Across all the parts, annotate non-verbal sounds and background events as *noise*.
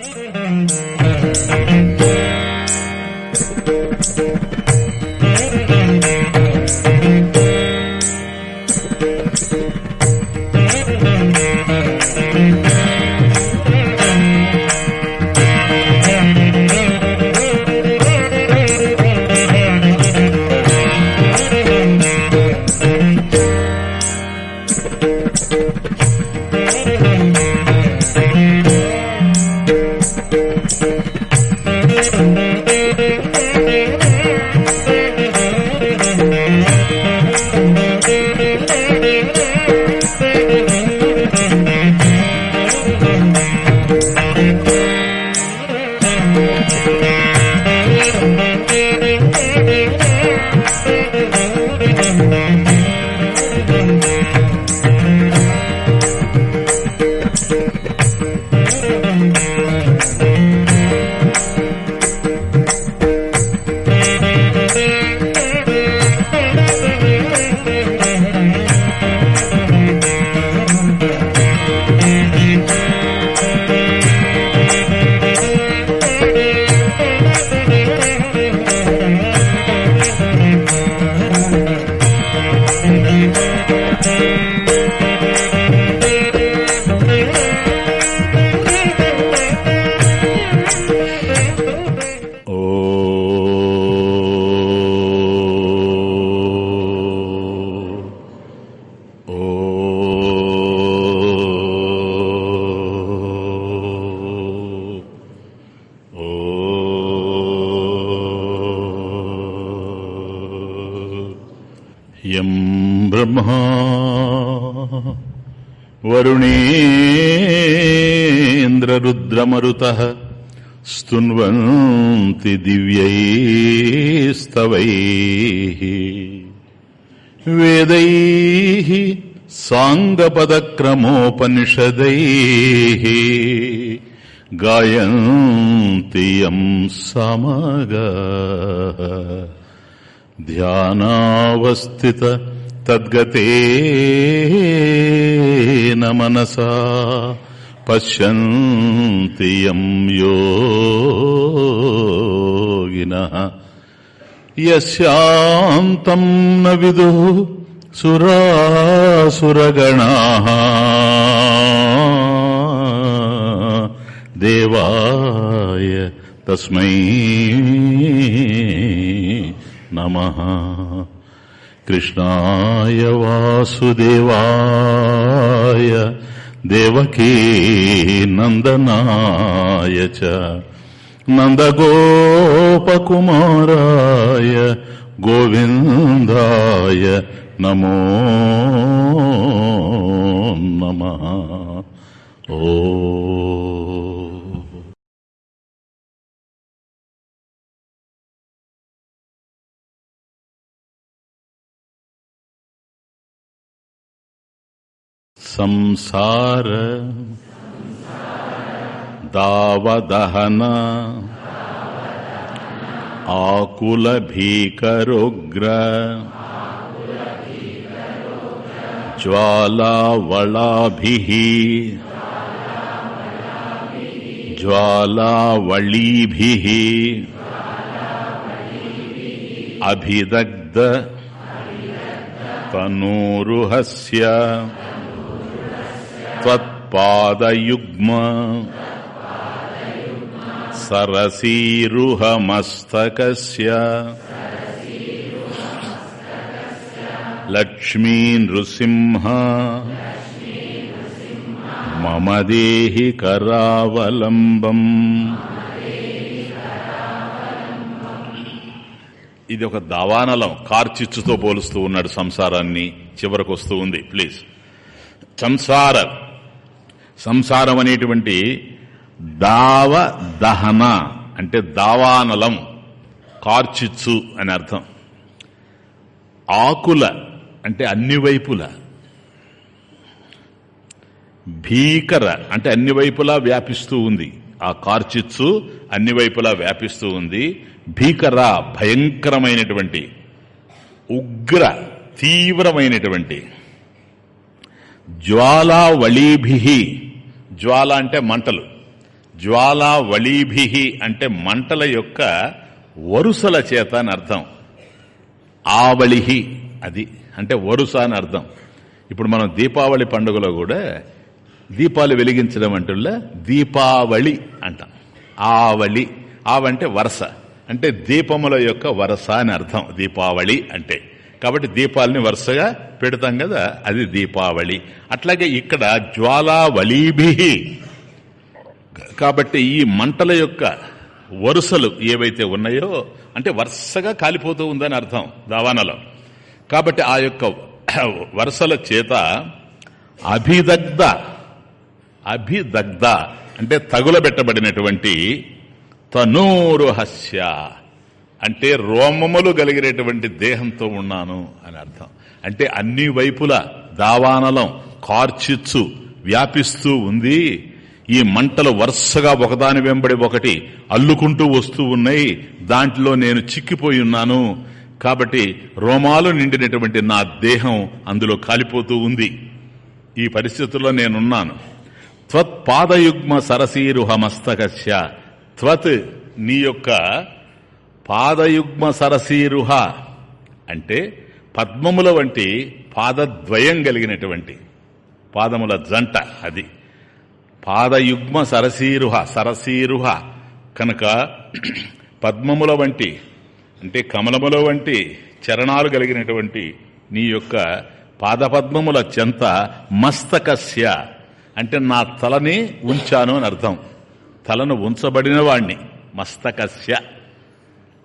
Thank you. స్తున్వంతి దివ్యైస్తవై. వేదై సాంగపదక్రమోపనిషదై. గాయంతి యం సమగ. ధ్యానావస్థిత తద్గతేన మనసా. పశ్యంతి యం యోగినః యశాంతం న విదు సురాసురగణాః దేవాయ తస్మై నమ కృష్ణాయ వాసుదేవాయ దేవకీ నందనాయ చ నందగోపకుమారాయ గోవిందాయ నమో నమ ఓ సంసార దావదహన ఆకుల భీకరోగ్ర జ్వాలావళాభి జ్వాలావళీభి అభిదగ్ధ తనూరుహస్య त्वत्पादयुग्म सरसीरुहमस्तकस्य लक्ष्मी नृसिंह मम देहि करावलम्बम् ఇది ఒక దావానలం కార్చిచ్చుతో పోలుస్తూ ఉన్నాడు సంసారాన్ని చివరకు వస్తూ ఉంది ప్లీజ్ సంసార సంసారం అనేటువంటి దావ దహన అంటే దావానలం కార్చిచ్చు అని అర్థం. ఆకుల అంటే అన్ని వైపుల. భీకర అంటే అన్ని వైపులా వ్యాపిస్తూ ఉంది. ఆ కార్చిచ్చు అన్ని వైపులా వ్యాపిస్తూ ఉంది. భీకర భయంకరమైనటువంటి ఉగ్ర తీవ్రమైనటువంటి. జ్వాలా వళీభి జ్వాల అంటే మంటలు. జ్వాలావళీభి అంటే మంటల యొక్క వరుసల చేత అని అర్థం. ఆవళిహి అది అంటే వరుస అని అర్థం. ఇప్పుడు మనం దీపావళి పండుగలో కూడా దీపాలు వెలిగించడం అంటుల్లా దీపావళి అంటాం. ఆవళి ఆవంటే వరస. అంటే దీపముల యొక్క వరస అని అర్థం. దీపావళి అంటే. కాబట్టి దీపాలని వరుసగా పెడతాం కదా అది దీపావళి. అట్లాగే ఇక్కడ జ్వాలావళీభి కాబట్టి ఈ మంటల యొక్క వరుసలు ఏవైతే ఉన్నాయో అంటే వరుసగా కాలిపోతూ ఉందని అర్థం దావానలో. కాబట్టి ఆ యొక్క వరుసల చేత అభిదగ్ధ అభిదగ్ధ అంటే తగులబెట్టబడినటువంటి తనూరుహస్య అంటే రోమములు కలిగినటువంటి దేహంతో ఉన్నాను అని అర్థం. అంటే అన్ని వైపుల దావానలం కార్చిచ్చు వ్యాపిస్తూ ఉంది. ఈ మంటలు వరుసగా ఒకదాని వెంబడి ఒకటి అల్లుకుంటూ వస్తూ ఉన్నాయి. దాంట్లో నేను చిక్కిపోయి ఉన్నాను. కాబట్టి రోమాలు నిండినటువంటి నా దేహం అందులో కాలిపోతూ ఉంది. ఈ పరిస్థితుల్లో నేనున్నాను. త్వత్ పాదయుగ్మ సరసీరుహ మస్తకస్య. త్వత్ నీ యొక్క పాదయుగ్మ సరసీరుహ అంటే పద్మముల వంటి పాదద్వయం కలిగినటువంటి పాదముల జంట అది. పాదయుగ్మ సరసీరుహ సరసీరుహ. కనుక పద్మముల వంటి అంటే కమలముల వంటి చరణాలు కలిగినటువంటి నీ యొక్క పాదపద్మముల చెంత మస్తకస్య. అంటే నా తలని ఉంచాను అని అర్థం. తలను ఉంచబడిన వాణ్ణి మస్తకస్య.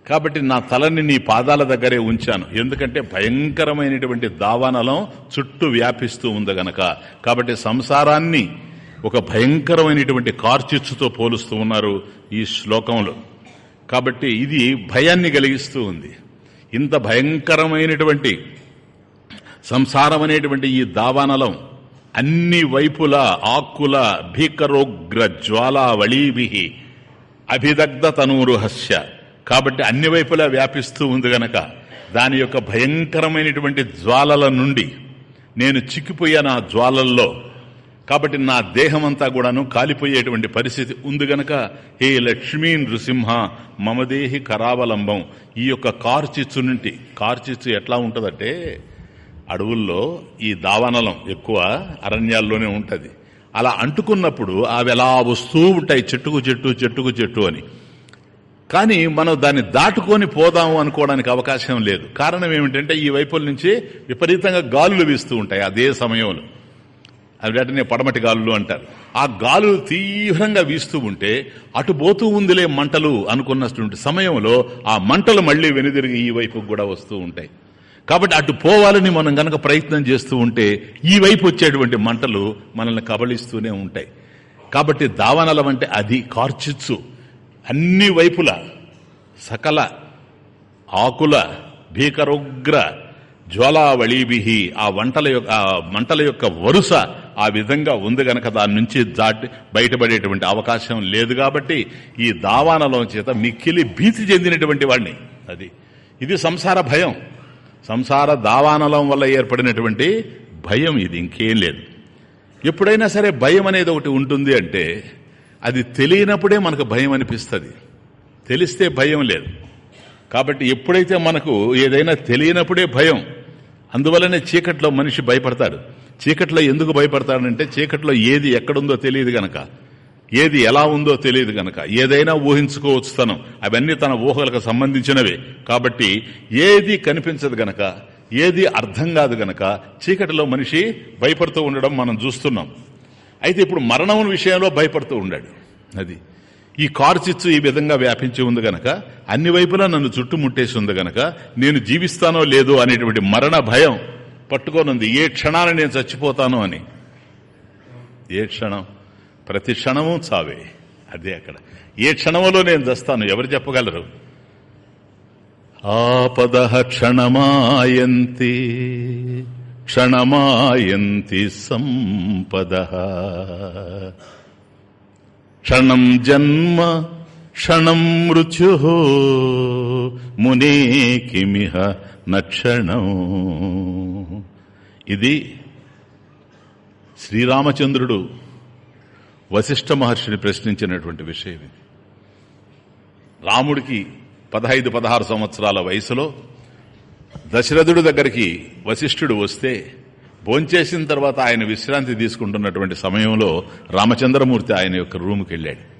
కాబట్టి నా తలని నీ పాదాల దగ్గరే ఉంచాను. ఎందుకంటే భయంకరమైనటువంటి దావానలం చుట్టూ వ్యాపిస్తూ ఉంది గనక. కాబట్టి సంసారాన్ని ఒక భయంకరమైనటువంటి కార్చిచ్చుతో పోలుస్తూ ఉన్నారు ఈ శ్లోకంలో. కాబట్టి ఇది భయాన్ని కలిగిస్తూ ఉంది. ఇంత భయంకరమైనటువంటి సంసారం అనేటువంటి ఈ దావానలం అన్ని వైపుల ఆకుల భీకరోగ్ర జ్వాలావళీభి అభిదగ్ధ తనూరుహస్య కాబట్టి అన్ని వైపులా వ్యాపిస్తూ ఉంది గనక దాని యొక్క భయంకరమైనటువంటి జ్వాలల నుండి నేను చిక్కిపోయాను ఆ జ్వాలల్లో. కాబట్టి నా దేహమంతా కూడాను కాలిపోయేటువంటి పరిస్థితి ఉంది గనక హే లక్ష్మీ నృసింహ మమదేహి కరావలంబం ఈ యొక్క కార్చిచ్చు నుండి కార్చిచ్చు ఎట్లా ఉంటుందంటే అడవుల్లో ఈ దావానలం ఎక్కువ అరణ్యాల్లోనే ఉంటుంది. అలా అంటుకున్నప్పుడు అవి ఎలా వస్తూ ఉంటాయి చెట్టుకు చెట్టు చెట్టుకు చెట్టు అని. కానీ మనం దాన్ని దాటుకొని పోదాము అనుకోవడానికి అవకాశం లేదు. కారణం ఏమిటంటే ఈ వైపుల నుంచి విపరీతంగా గాలులు వీస్తూ ఉంటాయి అదే సమయంలో. అది వెంటనే పడమటి గాలులు అంటారు. ఆ గాలులు తీవ్రంగా వీస్తూ ఉంటే అటు పోతూ ఉందిలే మంటలు అనుకున్నటువంటి సమయంలో ఆ మంటలు మళ్ళీ వెనుదిరిగి ఈ వైపుకు కూడా వస్తూ ఉంటాయి. కాబట్టి అటు పోవాలని మనం గనక ప్రయత్నం చేస్తూ ఉంటే ఈ వైపు వచ్చేటువంటి మంటలు మనల్ని కబళిస్తూనే ఉంటాయి. కాబట్టి దావనలం అంటే అది కార్చిచ్చు. అన్ని వైపుల సకల ఆకుల భీకరోగ్ర జ్వాలావళీభి ఆ వంటల యొక్క మంటల యొక్క వరుస ఆ విధంగా ఉంది గనక దాని నుంచి దాటి బయటపడేటువంటి అవకాశం లేదు కాబట్టి ఈ దావానలో చేత మిక్కిలి భీతి చెందినటువంటి వాడిని. అది ఇది సంసార భయం. సంసార దావానలం వల్ల ఏర్పడినటువంటి భయం ఇది ఇంకేం లేదు. ఎప్పుడైనా సరే భయం అనేది ఒకటి ఉంటుంది అంటే అది తెలియనప్పుడే మనకు భయం అనిపిస్తుంది. తెలిస్తే భయం లేదు. కాబట్టి ఎప్పుడైతే మనకు ఏదైనా తెలియనప్పుడే భయం అందువలనే చీకట్లో మనిషి భయపడతాడు. చీకట్లో ఎందుకు భయపడతాడంటే చీకట్లో ఏది ఎక్కడుందో తెలియదు గనక. ఏది ఎలా ఉందో తెలియదు గనక. ఏదైనా ఊహించుకోవచ్చు తనం. అవన్నీ తన ఊహలకు సంబంధించినవే. కాబట్టి ఏది కనిపించదు గనక ఏది అర్థం కాదు గనక చీకటిలో మనిషి భయపడుతూ ఉండడం మనం చూస్తున్నాం. అయితే ఇప్పుడు మరణం విషయంలో భయపడుతూ ఉండాడు. అది. ఈ కార్చిచ్చు ఈ విధంగా వ్యాపించి ఉంది గనక అన్ని వైపులా నన్ను చుట్టుముట్టేసి ఉంది గనక నేను జీవిస్తానో లేదో అనేటువంటి మరణ భయం పట్టుకోనుంది. ఏ క్షణాన్ని నేను చచ్చిపోతాను అని. ఏ క్షణం? ప్రతి క్షణము చావే. అదే అక్కడ. ఏ క్షణములో నేను చస్తాను? ఎవరు చెప్పగలరు? ఆపద క్షణమాయంతి క్షణమాయంతి సంపద. క్షణం జన్మ క్షణం మృత్యు మునే కిమిహ నక్షణం. ఇది శ్రీరామచంద్రుడు వశిష్ఠ మహర్షిని ప్రశ్నించినటువంటి విషయం ఇది. రాముడికి పదహైదు పదహారు సంవత్సరాల వయసులో దశరథుడి దగ్గరికి వశిష్ఠుడు వస్తే భోంచేసిన తర్వాత ఆయన విశ్రాంతి తీసుకుంటున్నటువంటి సమయంలో రామచంద్రమూర్తి ఆయన యొక్క రూమ్కి వెళ్ళాడు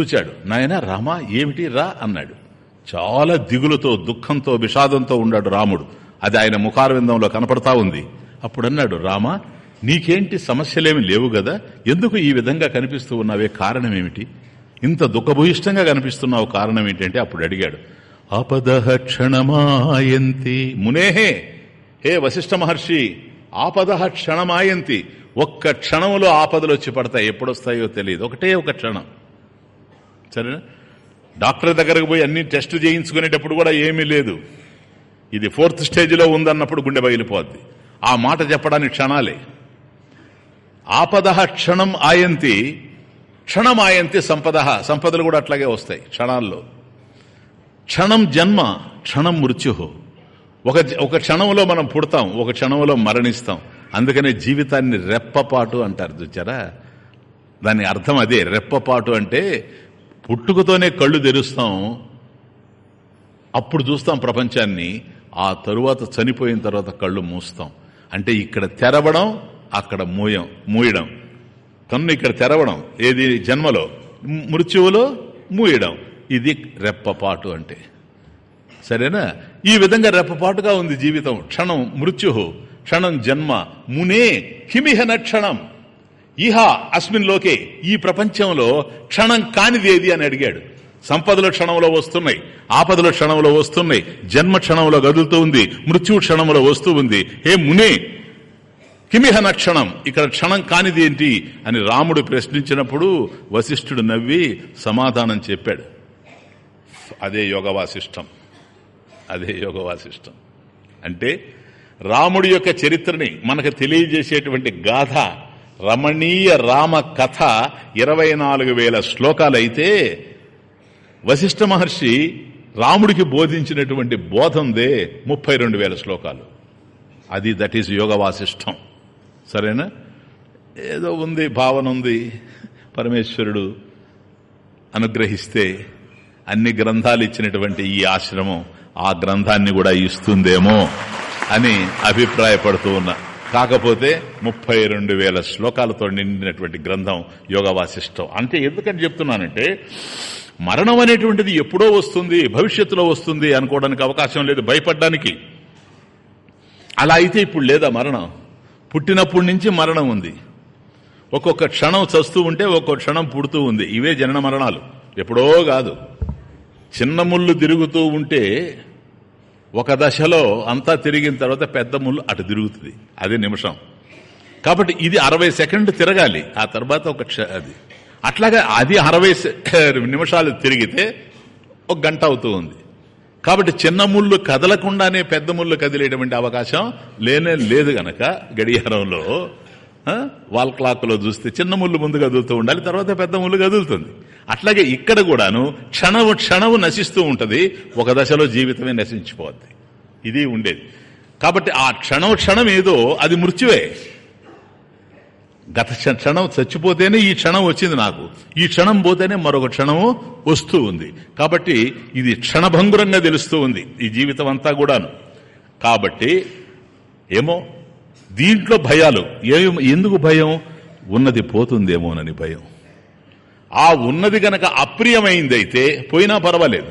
చూచాడు నాయన రామా ఏమిటి? రా అన్నాడు. చాలా దిగులుతో దుఃఖంతో విషాదంతో ఉన్నాడు రాముడు. అది ఆయన ముఖారవిందంలో కనపడతా ఉంది. అప్పుడు అన్నాడు రామ నీకేంటి సమస్యలేమి లేవు కదా ఎందుకు ఈ విధంగా కనిపిస్తూ ఉన్నావే? కారణం ఏమిటి ఇంత దుఃఖభూయిష్టంగా కనిపిస్తున్నావు కారణం ఏంటంటే అప్పుడు అడిగాడు. ఆపదహ క్షణమాయంతి. మునేహే హే వశిష్ఠ మహర్షి ఆపదహ క్షణమాయంతి. ఒక్క క్షణంలో ఆపదలు వచ్చి పడతాయి. ఎప్పుడొస్తాయో తెలియదు ఒకటే ఒక క్షణం. సరేనా? డాక్టర్ దగ్గరకు పోయి అన్ని టెస్ట్ చేయించుకునేటప్పుడు కూడా ఏమీ లేదు. ఇది ఫోర్త్ స్టేజ్లో ఉందన్నప్పుడు గుండె బయలిపోద్ది ఆ మాట చెప్పడానికి క్షణాలే. ఆపద క్షణం ఆయంతి క్షణం ఆయంతి సంపద. సంపదలు కూడా అట్లాగే వస్తాయి క్షణాల్లో. క్షణం జన్మ క్షణం మృత్యు. ఒక ఒక క్షణంలో మనం పుడతాం ఒక క్షణంలో మరణిస్తాం. అందుకనే జీవితాన్ని రెప్పపాటు అంటారు చూచారా? దాని అర్థం అదే రెప్పపాటు అంటే పుట్టుకతోనే కళ్ళు తెరుస్తాం అప్పుడు చూస్తాం ప్రపంచాన్ని ఆ తరువాత చనిపోయిన తర్వాత కళ్ళు మూస్తాం. అంటే ఇక్కడ తెరవడం అక్కడ మూయం మూయడం. కన్ను ఇక్కడ తెరవడం ఏది జన్మలో? మృత్యువులో మూయడం. ఇది రెప్పపాటు అంటే. సరేనా? ఈ విధంగా రెప్పపాటుగా ఉంది జీవితం. క్షణం మృత్యు క్షణం జన్మ. మునే హిమిహన క్షణం ఇహ అస్మిన్ లోకే ఈ ప్రపంచంలో క్షణం కానిదేది అని అడిగాడు. సంపదలు క్షణంలో వస్తున్నాయి ఆపదలు క్షణంలో వస్తున్నాయి జన్మ క్షణంలో కదులుతూ ఉంది మృత్యు క్షణంలో వస్తూ ఉంది. హే మునే కిమిహన క్షణం? ఇక్కడ క్షణం కానిదేంటి అని రాముడు ప్రశ్నించినప్పుడు వశిష్ఠుడు నవ్వి సమాధానం చెప్పాడు. అదే యోగ వాసిష్టం అదే యోగ వాసిష్టం అంటే రాముడి యొక్క చరిత్రని మనకు తెలియజేసేటువంటి గాథ రమణీయ రామ కథ ఇరవై నాలుగు వేల శ్లోకాలైతే వశిష్ఠ మహర్షి రాముడికి బోధించినటువంటి బోధందే ముప్పై రెండు వేల శ్లోకాలు. అది దట్ ఈజ్ యోగ వాసిష్టం సరేనా? ఏదో ఉంది భావన ఉంది. పరమేశ్వరుడు అనుగ్రహిస్తే అన్ని గ్రంథాలు ఇచ్చినటువంటి ఈ ఆశ్రమం ఆ గ్రంథాన్ని కూడా ఇస్తుందేమో అని అభిప్రాయపడుతూ ఉన్నా. కాకపోతే ముప్పై రెండు వేల శ్లోకాలతో నిండినటువంటి గ్రంథం యోగ వాసిష్టం అంటే ఎందుకని చెప్తున్నానంటే మరణం అనేటువంటిది ఎప్పుడో వస్తుంది భవిష్యత్తులో వస్తుంది అనుకోవడానికి అవకాశం లేదు భయపడడానికి. అలా అయితే ఇప్పుడు లేదా మరణం? పుట్టినప్పటి నుంచి మరణం ఉంది. ఒక్కొక్క క్షణం చస్తూ ఉంటే ఒక్కొక్క క్షణం పుడుతూ ఉంది. ఇవే జనన మరణాలు. ఎప్పుడో కాదు. చిన్న ముళ్ళు తిరుగుతూ ఉంటే ఒక దశలో అంతా తిరిగిన తర్వాత పెద్ద ముళ్ళు అటు తిరుగుతుంది. అదే నిమిషం. కాబట్టి ఇది అరవై సెకండ్ తిరగాలి. ఆ తర్వాత ఒక అది. అట్లాగా అది అరవై *laughs* నిమిషాలు తిరిగితే ఒక గంట అవుతూ ఉంది. కాబట్టి చిన్న ముళ్ళు కదలకుండానే పెద్ద ముళ్ళు కదిలేటువంటి అవకాశం లేనే లేదు గనక గడియారంలో. వాల్ క్లాక్లో చూస్తే చిన్న ముళ్ళు ముందు కదులుతూ ఉండాలి తర్వాత పెద్ద ముళ్ళు కదులుతుంది అట్లాగే ఇక్కడ కూడాను క్షణము క్షణము నశిస్తూ ఉంటుంది ఒక దశలో జీవితమే నశించిపోద్ది. ఇది ఉండేది. కాబట్టి ఆ క్షణం క్షణం ఏదో అది మృత్యువే. గత క్షణం చచ్చిపోతేనే ఈ క్షణం వచ్చింది నాకు. ఈ క్షణం పోతేనే మరొక క్షణము వస్తూ ఉంది. కాబట్టి ఇది క్షణభంగురంగా తెలుస్తూ ఉంది ఈ జీవితం అంతా కూడాను. కాబట్టి ఏమో దీంట్లో భయాలు. ఎందుకు భయం? ఉన్నది పోతుందేమోనని భయం. ఆ ఉన్నది గనక అప్రియమైందైతే పోయినా పర్వాలేదు.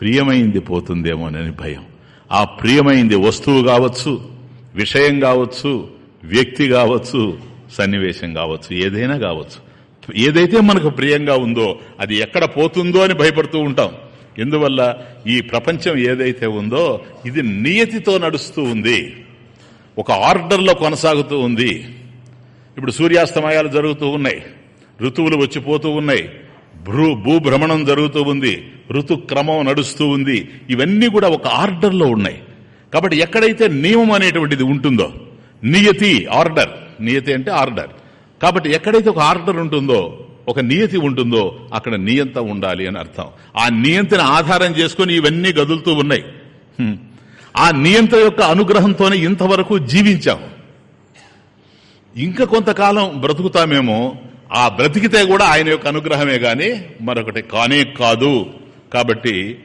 ప్రియమైంది పోతుందేమోనని భయం. ఆ ప్రియమైంది వస్తువు కావచ్చు విషయం కావచ్చు వ్యక్తి కావచ్చు సన్నివేశం కావచ్చు ఏదైనా కావచ్చు. ఏదైతే మనకు ప్రియంగా ఉందో అది ఎక్కడ పోతుందో అని భయపడుతూ ఉంటాం. ఎందువల్ల? ఈ ప్రపంచం ఏదైతే ఉందో ఇది నియతితో నడుస్తూ ఉంది. ఒక ఆర్డర్లో కొనసాగుతూ ఉంది. ఇప్పుడు సూర్యాస్తమయాలు జరుగుతూ ఉన్నాయి. ఋతువులు వచ్చిపోతూ ఉన్నాయి. భ్రూ భూభ్రమణం జరుగుతూ ఉంది. ఋతుక్రమం నడుస్తూ ఉంది. ఇవన్నీ కూడా ఒక ఆర్డర్లో ఉన్నాయి. కాబట్టి ఎక్కడైతే నియమం అనేటువంటిది ఉంటుందో నియతి ఆర్డర్. నియతి అంటే ఆర్డర్. కాబట్టి ఎక్కడైతే ఒక ఆర్డర్ ఉంటుందో ఒక నియతి ఉంటుందో అక్కడ నియంత ఉండాలి అని అర్థం. ఆ నియంత్రణ ఆధారం చేసుకుని ఇవన్నీ గదులుతూ ఉన్నాయి. ఆ నియంత్ర యొక్క అనుగ్రహంతోనే ఇంతవరకు జీవించాం. ఇంకా కొంతకాలం బ్రతుకుతామేమో ఆ బ్రతికితే కూడా ఆయన యొక్క అనుగ్రహమే గాని మరొకటి కానే కాదు. కాబట్టి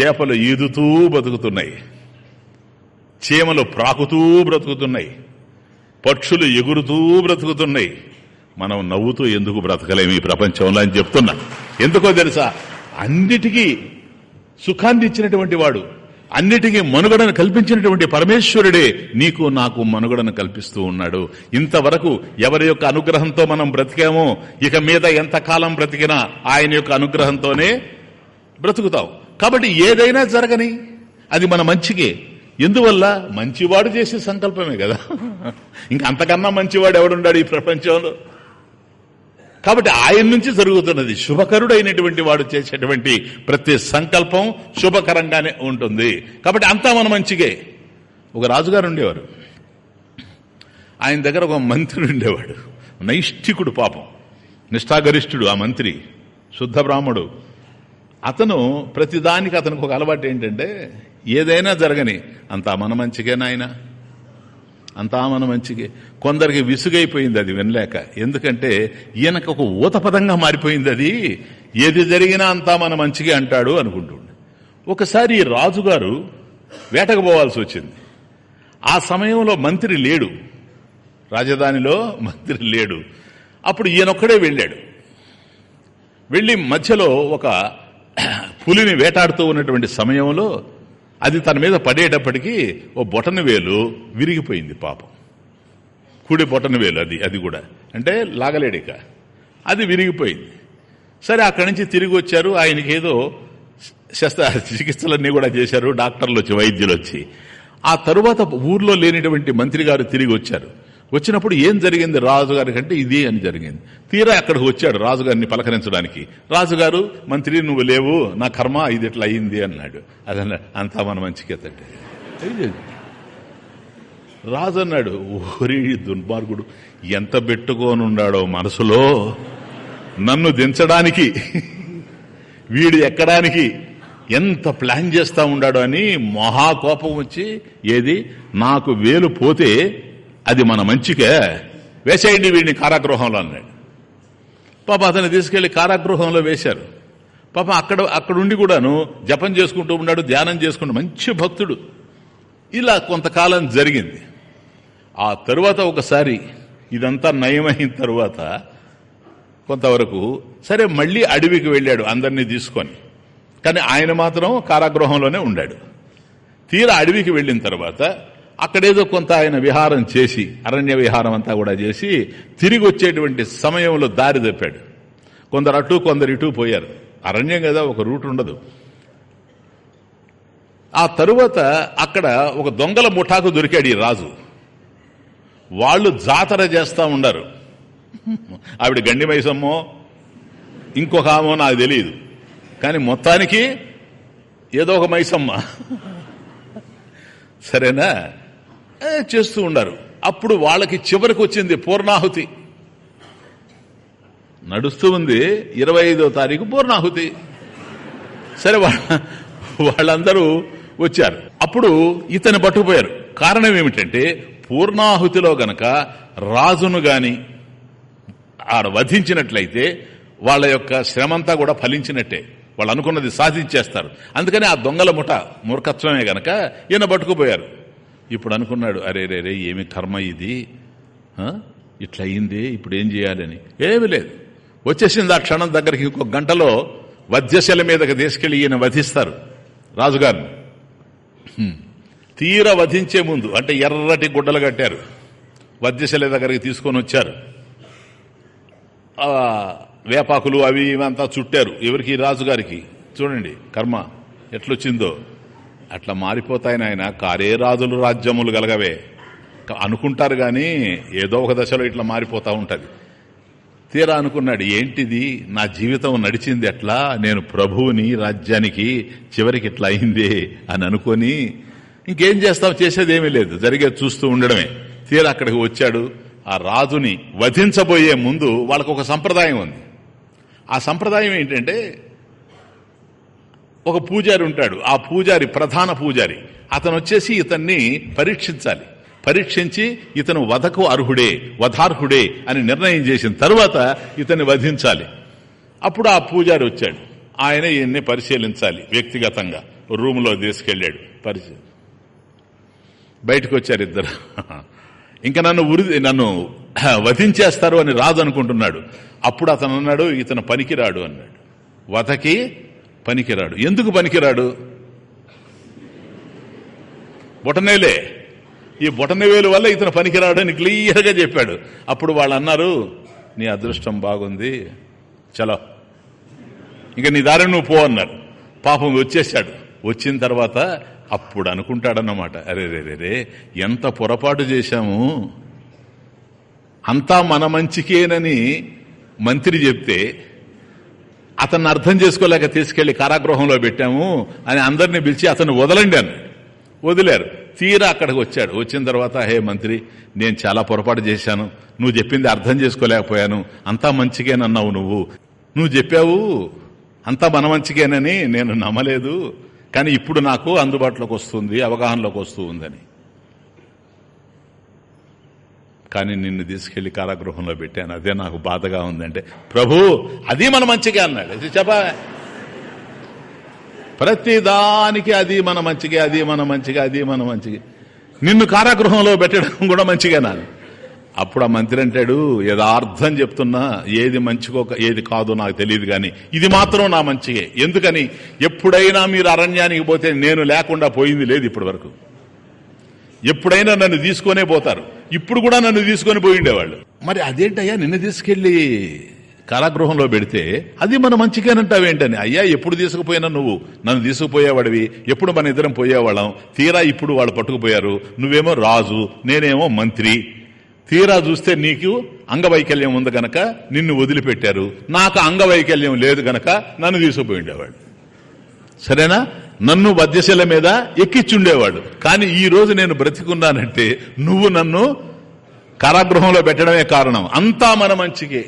చేపలు ఈదుతూ బతుకుతున్నాయి చీమలు ప్రాకుతూ బ్రతుకుతున్నాయి. పక్షులు ఎగురుతూ బ్రతుకుతున్నాయి. మనం నవ్వుతూ ఎందుకు బ్రతకలేము ఈ ప్రపంచంలో అని చెప్తున్నా. ఎందుకో తెలుసా? అన్నిటికీ సుఖాన్ని ఇచ్చినటువంటి వాడు. అన్నిటికీ మనుగడను కల్పించినటువంటి పరమేశ్వరుడే నీకు నాకు మనుగడను కల్పిస్తూ ఉన్నాడు. ఇంతవరకు ఎవరి యొక్క అనుగ్రహంతో మనం బ్రతికామో ఇక మీద ఎంతకాలం బ్రతికినా ఆయన యొక్క అనుగ్రహంతోనే బ్రతుకుతాం కాబట్టి ఏదైనా జరగని అది మన మంచికే. ఎందువల్ల? మంచివాడు చేసే సంకల్పమే కదా. ఇంకా అంతకన్నా మంచివాడు ఎవడున్నాడు ఈ ప్రపంచంలో? కాబట్టి ఆయన నుంచి జరుగుతున్నది శుభకరుడైనటువంటి వాడు చేసేటువంటి ప్రతి సంకల్పం శుభకరంగానే ఉంటుంది. కాబట్టి అంతా మన మంచిగే ఒక రాజుగారు ఉండేవారు. ఆయన దగ్గర ఒక మంత్రి ఉండేవాడు. నైష్ఠికుడు పాపం. నిష్ఠాగరిష్ఠుడు ఆ మంత్రి. శుద్ధ బ్రాహ్మడు. అతను ప్రతిదానికి అతనికి ఒక అలవాటు ఏంటంటే ఏదైనా జరగని అంతా మన మంచిగా నాయన. అంతా మన మంచిగా కొందరికి విసుగైపోయింది అది వినలేక. ఎందుకంటే ఈయనకు ఒక ఊతపదంగా మారిపోయింది అది. ఏది జరిగినా అంతా మన మంచిగా అంటాడు అనుకుంటుండే. ఒకసారి రాజుగారు వేటకు పోవాల్సి వచ్చింది. ఆ సమయంలో మంత్రి లేడు. రాజధానిలో మంత్రి లేడు. అప్పుడు ఈయనొక్కడే వెళ్ళాడు. వెళ్ళి మధ్యలో ఒక పులిని వేటాడుతూ ఉన్నటువంటి సమయంలో అది తన మీద పడేటప్పటికీ ఓ బొటన వేలు విరిగిపోయింది పాపం. కుడి బొటన వేలు అది అది కూడా. అంటే లాగలేడిక అది విరిగిపోయింది. సరే అక్కడి నుంచి తిరిగి వచ్చారు. ఆయనకి ఏదో శస్త్ర చికిత్సలన్నీ కూడా చేశారు. డాక్టర్లు వచ్చి వైద్యులు వచ్చి. ఆ తరువాత ఊర్లో లేనిటువంటి మంత్రి గారు తిరిగి వచ్చారు. వచ్చినప్పుడు ఏం జరిగింది? రాజుగారి కంటే ఇది అని జరిగింది. తీరా అక్కడికి వచ్చాడు రాజుగారిని పలకరించడానికి. రాజుగారు మంత్రి నువ్వు లేవు నా కర్మ ఇది ఇట్లా అయింది అన్నాడు. అదన్నా అంతా మన మంచికే తట్టే రాజు అన్నాడు ఓరి దుర్మార్గుడు ఎంత పెట్టుకోనున్నాడో మనసులో? నన్ను దించడానికి వీడు ఎక్కడానికి ఎంత ప్లాన్ చేస్తా ఉండాడో అని మహాకోపం వచ్చి ఏది? నాకు వేలు పోతే అది మన మంచికే. వేసేయండి వీడిని కారాగృహంలో అన్నాడు. పాప అతన్ని తీసుకెళ్ళి కారాగృహంలో వేశారు. పాప అక్కడ అక్కడుండి కూడాను జపం చేసుకుంటూ ఉన్నాడు ధ్యానం చేసుకుంటూ మంచి భక్తుడు. ఇలా కొంతకాలం జరిగింది. ఆ తరువాత ఒకసారి ఇదంతా నయమైన తరువాత కొంతవరకు సరే మళ్ళీ అడవికి వెళ్ళాడు అందరినీ తీసుకొని. కానీ ఆయన మాత్రం కారాగృహంలోనే ఉండాడు. తీరా అడవికి వెళ్ళిన తర్వాత అక్కడేదో కొంత ఆయన విహారం చేసి అరణ్య విహారం అంతా కూడా చేసి తిరిగి వచ్చేటువంటి సమయంలో దారి తప్పాడు. కొందరు అటు కొందరు ఇటు పోయారు. అరణ్యం కదా ఒక రూట్ ఉండదు. ఆ తరువాత అక్కడ ఒక దొంగల ముఠాకు దొరికాడు ఈ రాజు. వాళ్ళు జాతర చేస్తా ఉండరు. ఆవిడ గండి మైసమ్మో ఇంకొక ఆమో నాకు తెలియదు. కానీ మొత్తానికి ఏదో ఒక మైసమ్మ. సరేనా? చేస్తూ ఉండారు. అప్పుడు వాళ్ళకి చివరికి వచ్చింది పూర్ణాహుతి. నడుస్తూ ఉంది ఇరవై ఐదో తారీఖు పూర్ణాహుతి. సరే వాళ్ళందరూ వచ్చారు. అప్పుడు ఇతను పట్టుకుపోయారు. కారణం ఏమిటంటే పూర్ణాహుతిలో గనక రాజును గాని ఆడ వధించినట్లయితే వాళ్ళ యొక్క శ్రమంతా కూడా ఫలించినట్టే. వాళ్ళు అనుకున్నది సాధించేస్తారు. అందుకని ఆ దొంగల ముఠ మూర్ఖత్వమే గనక ఈయన పట్టుకుపోయారు. ఇప్పుడు అనుకున్నాడు అరే రే రే ఏమి కర్మ ఇది? ఇట్లా అయింది ఇప్పుడు ఏం చేయాలని? ఏమి లేదు. వచ్చేసింది ఆ క్షణం దగ్గరికి ఇంకొక గంటలో వధ్యశల మీదకి తీసుకెళ్ళి ఈయన వధిస్తారు రాజుగారిని. తీర వధించే ముందు అంటే ఎర్రటి గుడ్డలు కట్టారు. వధ్యశల దగ్గరికి తీసుకొని వచ్చారు. వేపాకులు అవి ఇవంతా చుట్టారు ఎవరికి? రాజుగారికి. చూడండి కర్మ ఎట్లొచ్చిందో. అట్లా మారిపోతాయి నాయన. కారే రాజులు రాజ్యములు గలగవే. అనుకుంటారు కానీ ఏదో ఒక దశలో ఇట్లా మారిపోతూ ఉంటుంది. తీరా అనుకున్నాడు ఏంటిది? నా జీవితం నడిచింది ఎట్లా? నేను ప్రభువుని రాజ్యానికి చివరికి ఇట్లా అయింది? అని అనుకొని ఇంకేం చేస్తావు? చేసేది ఏమీ లేదు. జరిగేది చూస్తూ ఉండడమే. తీరా అక్కడికి వచ్చాడు. ఆ రాజుని వధించబోయే ముందు వాళ్ళకు ఒక సంప్రదాయం ఉంది. ఆ సంప్రదాయం ఏంటంటే ఒక పూజారి ఉంటాడు. ఆ పూజారి ప్రధాన పూజారి. అతను వచ్చేసి ఇతన్ని పరీక్షించాలి. పరీక్షించి ఇతను వధకు అర్హుడే వధార్హుడే అని నిర్ణయం చేసిన తర్వాత ఇతన్ని వధించాలి. అప్పుడు ఆ పూజారి వచ్చాడు. ఆయన ఈయన్ని పరిశీలించాలి వ్యక్తిగతంగా. రూమ్లో తీసుకెళ్ళాడు. పరిశీలి బయటకు వచ్చారు ఇద్దరు. ఇంకా నన్ను ఉరి నన్ను వధించేస్తారు అని రాదు అనుకుంటున్నాడు అప్పుడు అతను అన్నాడు ఇతను పనికిరాడు అన్నాడు. వధకి పనికిరాడు. ఎందుకు పనికిరాడు? బొటనేలే ఈ బొటనవేలు వల్ల ఇతను పనికిరాడు అని క్లియర్గా చెప్పాడు. అప్పుడు వాళ్ళు అన్నారు నీ అదృష్టం బాగుంది. చలో. ఇంకా నీ దారి నువ్వు పో అన్నారు. పాపం వచ్చేసాడు వచ్చిన తర్వాత అప్పుడు అనుకుంటాడన్నమాట. అరే రే రే రే ఎంత పొరపాటు చేశాము? అంతా మన మంచికేనని మంత్రి చెప్తే అతన్ని అర్థం చేసుకోలేక తీసుకెళ్ళి కారాగృహంలో పెట్టాము అని అందరిని పిలిచి అతను వదలండి అని. వదిలేరు. తీరా అక్కడికి వచ్చాడు. వచ్చిన తర్వాత హే మంత్రి నేను చాలా పొరపాటు చేశాను. నువ్వు చెప్పింది అర్థం చేసుకోలేకపోయాను. అంతా మంచిగానన్నావు నువ్వు. నువ్వు చెప్పావు అంతా మన మంచిగానని నేను నమ్మలేదు. కానీ ఇప్పుడు నాకు అందుబాటులోకి వస్తుంది అవగాహనలోకి వస్తూ ఉందని కానీ నిన్ను తీసుకెళ్ళి కారాగృహంలో పెట్టాను. అదే నాకు బాధగా ఉందంటే ప్రభు అది మన మంచిగా అన్నాడు. చెప్పా ప్రతిదానికి అది మన మంచిగా అది మన మంచిగా అది మన మంచిగా నిన్ను కారాగృహంలో పెట్టడం కూడా మంచిగానా అప్పుడు ఆ మంత్రి అంటాడు యథార్థం చెప్తున్నా ఏది మంచికో ఏది కాదో నాకు తెలియదు కానీ ఇది మాత్రం నా మంచిగే ఎందుకని? ఎప్పుడైనా మీరు అరణ్యానికి పోతే నేను లేకుండా పోయింది లేదు ఇప్పటి వరకు ఎప్పుడైనా నన్ను తీసుకొనే పోతారు. ఇప్పుడు కూడా నన్ను తీసుకొని పోయిండేవాళ్ళు మరి అదేంటయ్యా నిన్ను తీసుకెళ్ళి కారాగృహంలో పెడితే అది మన మంచిగానంటావేంటని అయ్యా ఎప్పుడు తీసుకుపోయినా నువ్వు నన్ను తీసుకుపోయేవాడివి. ఎప్పుడు మన ఇద్దరం పోయేవాళ్ళం. తీరా ఇప్పుడు వాళ్ళు పట్టుకుపోయారు. నువ్వేమో రాజు నేనేమో మంత్రి. తీరా చూస్తే నీకు అంగవైకల్యం ఉంది గనక నిన్ను వదిలిపెట్టారు. నాకు అంగవైకల్యం లేదు గనక నన్ను తీసుకుపోయిండేవాడు సరేనా? నన్ను వద్యశల మీద ఎక్కిచ్చుండేవాడు. కానీ ఈ రోజు నేను బ్రతికున్నానంటే నువ్వు నన్ను కారాగృహంలో పెట్టడమే కారణం. అంతా మన మంచికే.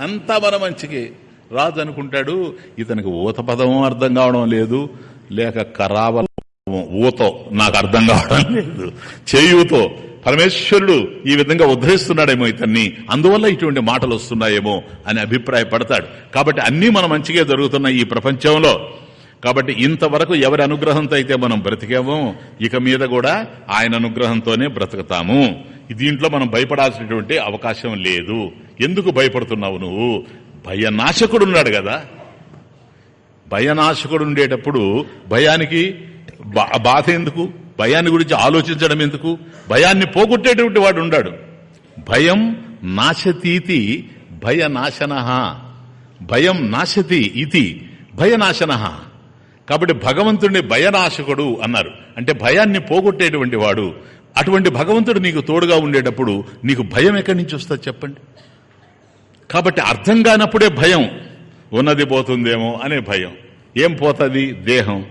అంతా మన మంచికే. రాజు అనుకుంటాడు ఇతనికి ఊత పదము అర్థం కావడం లేదు. లేక కరావల ఊతో నాకు అర్థం కావడం లేదు. చేయుతో. పరమేశ్వరుడు ఈ విధంగా ఉద్ధరిస్తున్నాడేమో ఇతన్ని. అందువల్ల ఇటువంటి మాటలు వస్తున్నాయేమో అని అభిప్రాయపడతాడు. కాబట్టి అన్నీ మన మంచిగా జరుగుతున్నాయి ఈ ప్రపంచంలో. కాబట్టి ఇంతవరకు ఎవరి అనుగ్రహంతో అయితే మనం బ్రతికామో ఇక మీద కూడా ఆయన అనుగ్రహంతోనే బ్రతుకుతాము. దీంట్లో మనం భయపడాల్సినటువంటి అవకాశం లేదు. ఎందుకు భయపడుతున్నావు నువ్వు? భయనాశకుడు ఉన్నాడు కదా. భయనాశకుడు ఉండేటప్పుడు భయానికి బాధ ఎందుకు? భయాన్ని గురించి ఆలోచించడం ఎందుకు? భయాన్ని పోగొట్టేటువంటి వాడు ఉన్నాడు భయం నాశతీతి భయనాశన భయం నాశతి ఇది భయనాశన కాబట్టి భగవంతుడిని భయనాశకుడు అన్నారు. అంటే భయాన్ని పోగొట్టేటువంటి వాడు. అటువంటి భగవంతుడు నీకు తోడుగా ఉండేటప్పుడు నీకు భయం ఎక్కడి నుంచి వస్తుంది చెప్పండి? కాబట్టి అర్థం కానప్పుడే భయం. ఉన్నది పోతుందేమో అనే భయం. ఏం పోతుంది? దేహం.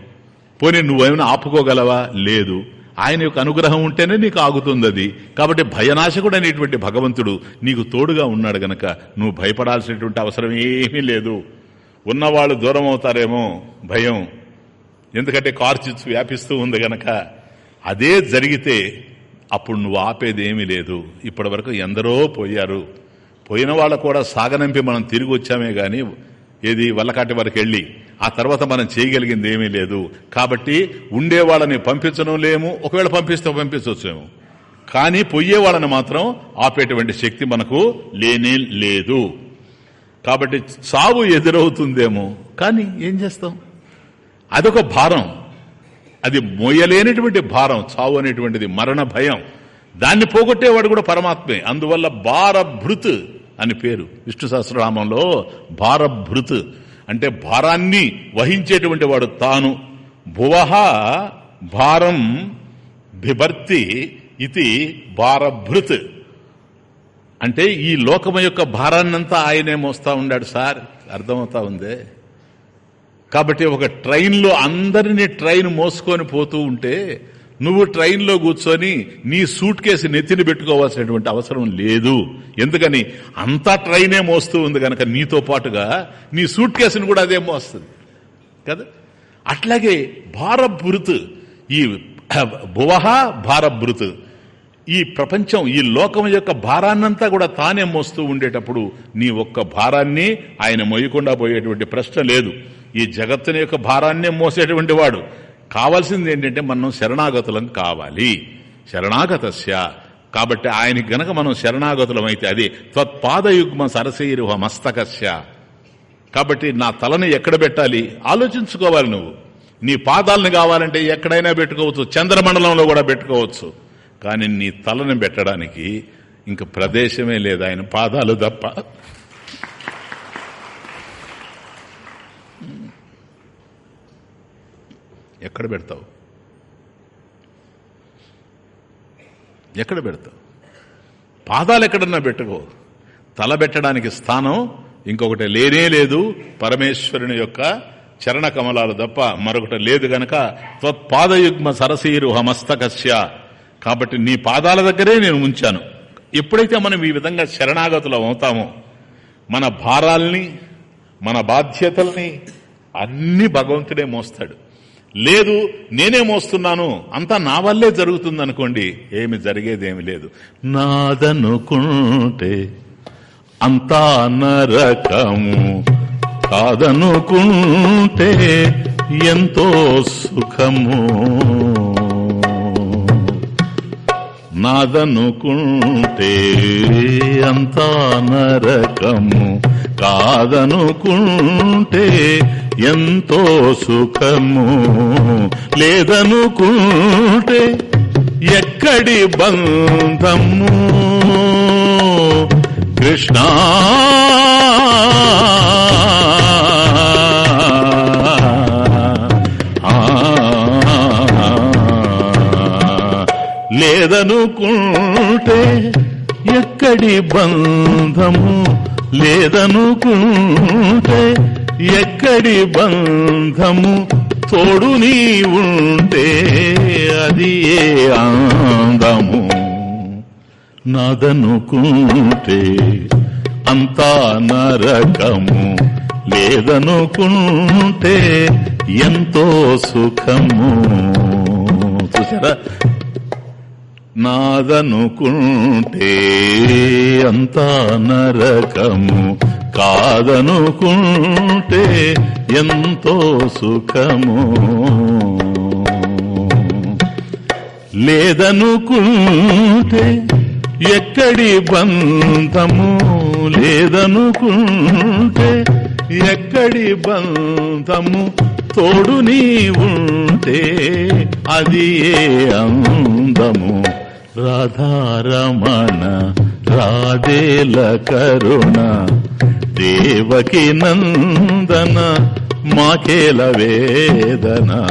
పోనీ నువ్వేమైనా ఆపుకోగలవా? లేదు. ఆయన యొక్క అనుగ్రహం ఉంటేనే నీకు ఆగుతుంది అది కాబట్టి భయనాశకుడు అనేటువంటి భగవంతుడు నీకు తోడుగా ఉన్నాడు గనక నువ్వు భయపడాల్సినటువంటి అవసరం ఏమీ లేదు. ఉన్నవాళ్ళు దూరం అవుతారేమో? భయం. ఎందుకంటే కార్చిచ్చు వ్యాపిస్తూ ఉంది గనక. అదే జరిగితే అప్పుడు నువ్వు ఆపేది ఏమీ లేదు. ఇప్పటి వరకు ఎందరో పోయారు. పోయిన వాళ్ళ కూడా సాగనంపి మనం తిరిగి వచ్చామే కానీ ఏది వల్లకాటి వరకు వెళ్ళి ఆ తర్వాత మనం చేయగలిగింది ఏమీ లేదు. కాబట్టి ఉండే వాళ్ళని పంపించడం లేము ఒకవేళ పంపిస్తే పంపించవచ్చేమో. కానీ పొయ్యే వాళ్ళని మాత్రం ఆపేటువంటి శక్తి మనకు లేనే లేదు. కాబట్టి చావు ఎదురవుతుందేమో. కానీ ఏం చేస్తాం? అదొక భారం. అది మోయలేనటువంటి భారం చావు అనేటువంటిది మరణ భయం. దాన్ని పోగొట్టేవాడు కూడా పరమాత్మే. అందువల్ల భారభృత్ అని పేరు. విష్ణు సహస్రనామంలో భారభృత్. అంటే భారాన్ని వహించేటువంటి వాడు తాను. భువహ భారం బిభర్తి ఇది భారభృత్. అంటే ఈ లోకం యొక్క భారాన్నంతా ఆయనే మోస్తా ఉన్నాడు సార్. అర్థమవుతా ఉందే? కాబట్టి ఒక ట్రైన్లో అందరినీ ట్రైన్ మోసుకొని పోతూ ఉంటే నువ్వు ట్రైన్లో కూర్చొని నీ సూట్ కేసు నెత్తిని పెట్టుకోవాల్సినటువంటి అవసరం లేదు. ఎందుకని? అంతా ట్రైనే మోస్తూ ఉంది కనుక నీతో పాటుగా నీ సూట్ కేసును కూడా అదే మోస్తుంది. కదా? అట్లాగే భారభృత్ ఈ భువహ భారభృత్ ఈ ప్రపంచం ఈ లోకం యొక్క భారాన్నంతా కూడా తానే మోస్తూ ఉండేటప్పుడు నీ ఒక్క భారాన్ని ఆయన మొయ్యకుండా పోయేటువంటి ప్రశ్న లేదు. ఈ జగత్తుని యొక్క భారాన్నే మోసేటువంటి వాడు. కావాల్సింది ఏంటంటే మనం శరణాగతులం కావాలి. శరణాగతస్య. కాబట్టి ఆయనకి గనక మనం శరణాగతులమైతే అది త్వత్పాదయుగ్మ సరసీరుహ మస్తకస్య. కాబట్టి నా తలని ఎక్కడ పెట్టాలి? ఆలోచించుకోవాలి నువ్వు. నీ పాదాలను కావాలంటే ఎక్కడైనా పెట్టుకోవచ్చు. చంద్రమండలంలో కూడా పెట్టుకోవచ్చు. కానీ నీ తలని పెట్టడానికి ఇంక ప్రదేశమే లేదు ఆయన పాదాలు తప్ప. ఎక్కడ పెడతావు? ఎక్కడ పెడతావు? పాదాలు ఎక్కడన్నా పెట్టుకో. తల పెట్టడానికి స్థానం ఇంకొకటి లేనే లేదు. పరమేశ్వరుని యొక్క చరణ కమలాలు తప్ప మరొకటి లేదు గనక త్వత్పాదయుగ్మ సరసీరు హమస్తకస్య. కాబట్టి నీ పాదాల దగ్గరే నేను ఉంచాను ఎప్పుడైతే మనం ఈ విధంగా శరణాగతులు అవుతామో మన భారాల్ని మన బాధ్యతల్ని అన్ని భగవంతుడే మోస్తాడు. లేదు నేనే మోస్తున్నాను అంతా నా వల్లే జరుగుతుంది అనుకోండి ఏమి జరిగేదేమి లేదు. నాదనుకుంటే అంతా నరకము కాదనుకుంటే ఎంతో సుఖము. నాదనుకుంటే అంతా నరకము కాదనుకుంటే ఎంతో సుఖము లేదనుకుంటే ఎక్కడి బంధము? కృష్ణ. లేదనుకుంటే ఎక్కడి బంధము? లేదనుకుంటే ఎక్కడి బంధము తోడు నీ ఉంటే అది ఏ ఆందము? నాదనుకుంటే అంతా నరకము. లేదనుకుంటే ఎంతో సుఖము. చూసారా నాదనుకుంటే అంతా నరకము. కాదనుకుంటే ఎంతో సుఖము. లేదనుకుంటే ఎక్కడి బంధము? లేదనుకుంటే ఎక్కడి బంధము? తోడు నీ ఉంటే అది ఏ అందము? రాధారమణ రాధేల కరుణ దేవకి నందన మాకేల వేదన.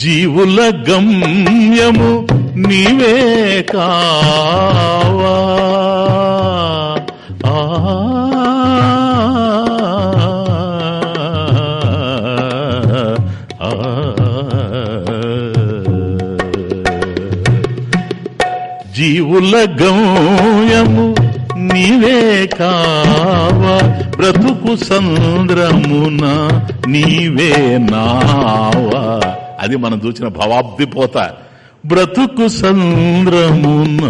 జీవుల గమ్యము నీవే కావా. కుల గమ్యము నీవే కావా. బ్రతుకు సంద్రమున నీవే నావా. అది మనం చూసిన భవాబ్ది పోత బ్రతుకు సంద్రమున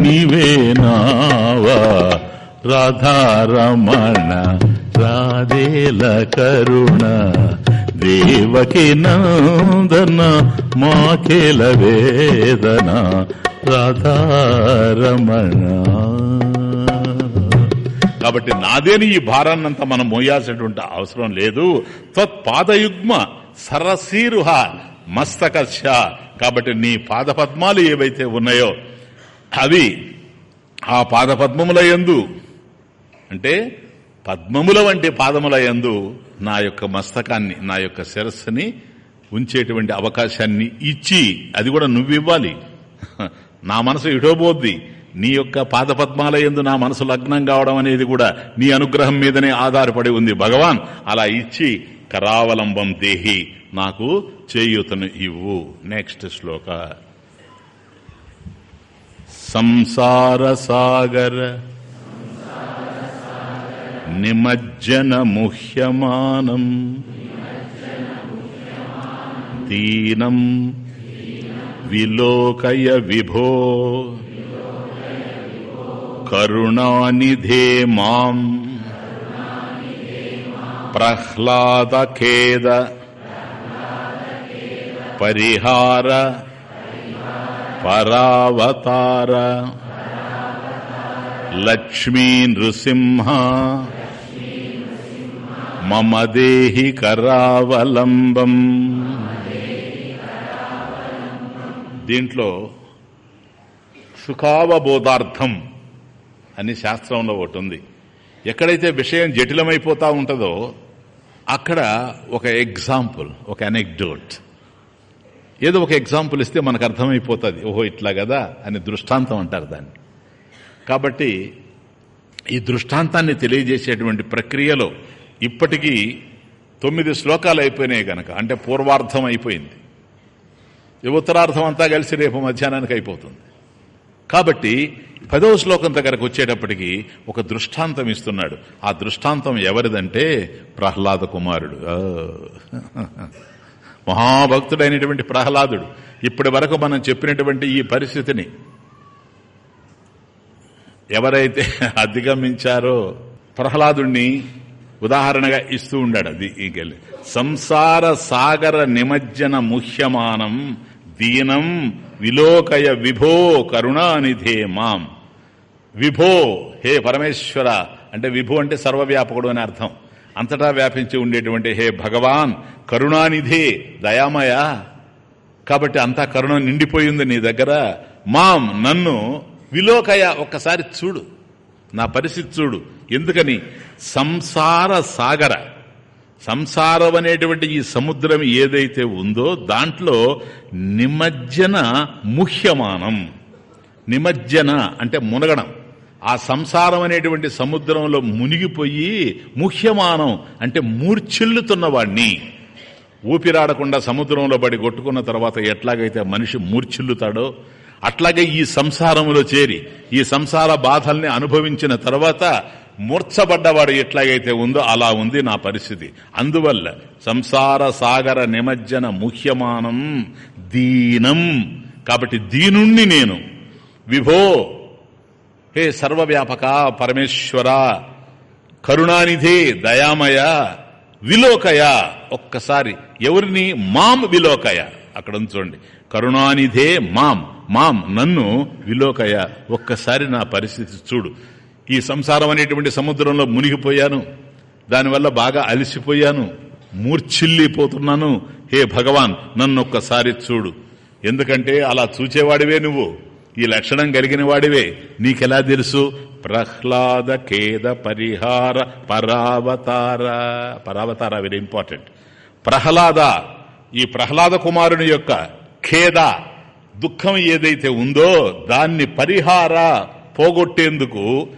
నీవే నావా. రాధారమణ రాధేల కరుణ దేవకి నందన మాకేల వేదన రాధారమణ. కాబట్టి నాదేని ఈ భారాన్నంతా మనం మోయాల్సినటువంటి అవసరం లేదు. త్వత్పాదయుగ్మ సరసీరుహ మస్తకర్ష. కాబట్టి నీ పాదపద్మాలు ఏవైతే ఉన్నాయో అవి ఆ పాదపద్మముల ఎందు అంటే పద్మముల వంటి పాదముల యందు నా యొక్క మస్తకాన్ని నా యొక్క శిరస్సుని ఉంచేటువంటి అవకాశాన్ని ఇచ్చి అది కూడా నువ్వివ్వాలి నా మనసు ఇటోబోద్ది. నీ యొక్క పాదపద్మాల ఎందు నా మనసు లగ్నం కావడం అనేది కూడా నీ అనుగ్రహం మీదనే ఆధారపడి ఉంది. భగవాన్ అలా ఇచ్చి కరావలంబం దేహి నాకు చేయూతను ఇవ్వు. నెక్స్ట్ శ్లోక. సంసార సాగర నిమజ్జన ముహ్యమానం దీనం విలోకయ విభో. కరుణానిధే మాం. ప్రహ్లాదఖేద పరిహార. పరావతార. లక్ష్మీ నృసింహ. మమ దేహి కరావలంబం దీంట్లో సుఖావబోధార్థం అని శాస్త్రంలో ఒకటి ఉంది. ఎక్కడైతే విషయం జటిలమైపోతా ఉంటుందో అక్కడ ఒక ఎగ్జాంపుల్ ఒక అనెక్డోట్ ఏదో ఒక ఎగ్జాంపుల్ ఇస్తే మనకు అర్థమైపోతుంది. ఓహో ఇట్లా కదా అని దృష్టాంతం అంటారు దాన్ని. కాబట్టి ఈ దృష్టాంతాన్ని తెలియజేసేటువంటి ప్రక్రియలో ఇప్పటికీ తొమ్మిది శ్లోకాలు అయిపోయినాయి గనక. అంటే పూర్వార్థం అయిపోయింది. ఈ ఉత్తరార్థం అంతా కలిసి రేపు మధ్యాహ్నానికి అయిపోతుంది. కాబట్టి పదవ శ్లోకం దగ్గరకు వచ్చేటప్పటికి ఒక దృష్టాంతం ఇస్తున్నాడు. ఆ దృష్టాంతం ఎవరిదంటే ప్రహ్లాద కుమారుడు. ఆ. మహాభక్తుడైనటువంటి ప్రహ్లాదుడు. ఇప్పటి వరకు మనం చెప్పినటువంటి ఈ పరిస్థితిని ఎవరైతే *laughs* అధిగమించారో ప్రహ్లాదుణ్ణి ఉదాహరణగా ఇస్తూ ఉండాడు అది. ఈకెళ్ళి సంసార సాగర నిమజ్జన ముహ్యమానం దీనం విలోకయ విభో కరుణానిధే మాం. విభో హే పరమేశ్వర అంటే విభో అంటే సర్వవ్యాపకుడు అని అర్థం. అంతటా వ్యాపించి ఉండేటువంటి హే భగవాన్ కరుణానిధే దయామయ. కాబట్టి అంతా కరుణ నిండిపోయింది నీ దగ్గర. మాం నన్ను విలోకయ ఒక్కసారి చూడు. నా పరిస్థితి చూడు. ఎందుకని? సంసార సాగర. సంసారం అనేటువంటి ఈ సముద్రం ఏదైతే ఉందో దాంట్లో నిమజ్జన ముఖ్యమానం నిమజ్జన అంటే మునగడం. ఆ సంసారం అనేటువంటి సముద్రంలో మునిగిపోయి ముఖ్యమానం అంటే మూర్ఛిల్లుతున్నవాణ్ణి. ఊపిరాడకుండా సముద్రంలో పడి కొట్టుకున్న తర్వాత ఎట్లాగైతే మనిషి మూర్ఛిల్లుతాడో అట్లాగే ఈ సంసారంలో చేరి ఈ సంసార బాధల్ని అనుభవించిన తర్వాత మూర్ఛబడ్డవాడు ఎట్లాగైతే ఉందో అలా ఉంది నా పరిస్థితి. అందువల్ల సంసార సాగర నిమజ్జన ముఖ్యమానం దీనం. కాబట్టి దీనుణ్ణి నేను. విభో హే సర్వవ్యాపక పరమేశ్వర కరుణానిధి దయామయ విలోకయ. ఒక్కసారి ఎవరిని? మాం విలోకయ. అక్కడ ఉంచండి కరుణానిధే మాం. మాం నన్ను విలోకయ. ఒక్కసారి నా పరిస్థితి చూడు. ఈ సంసారం అనేటువంటి సముద్రంలో మునిగిపోయాను. దానివల్ల బాగా అలసిపోయాను. మూర్ఛిల్లిపోతున్నాను. హే భగవాన్ నన్ను ఒక్కసారి చూడు. ఎందుకంటే అలా చూచేవాడివే నువ్వు. ఈ లక్షణం కలిగిన వాడివే నీకెలా తెలుసు? ప్రహ్లాద ఖేద పరిహార పరావతార. పరావతార వెరీ ఇంపార్టెంట్. ప్రహ్లాద ఈ ప్రహ్లాద కుమారుని యొక్క ఖేద దుఃఖం ఏదైతే ఉందో దాన్ని పరిహార పోగొట్టేందుకు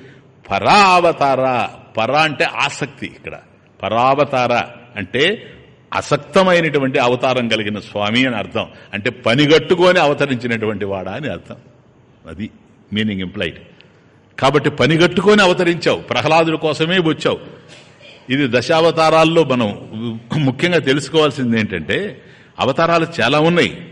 పరావతార. పర అంటే ఆసక్తి ఇక్కడ. పరావతార అంటే అసక్తమైనటువంటి అవతారం కలిగిన స్వామి అని అర్థం. అంటే పనిగట్టుకొని అవతరించినటువంటి వాడా అని అర్థం. అది మీనింగ్ ఇంప్లైడ్. కాబట్టి పనిగట్టుకొని అవతరించావు. ప్రహ్లాదుడి కోసమే వచ్చావు. ఇది దశావతారాల్లో మనం ముఖ్యంగా తెలుసుకోవాల్సింది ఏంటంటే అవతారాలు చాలా ఉన్నాయి.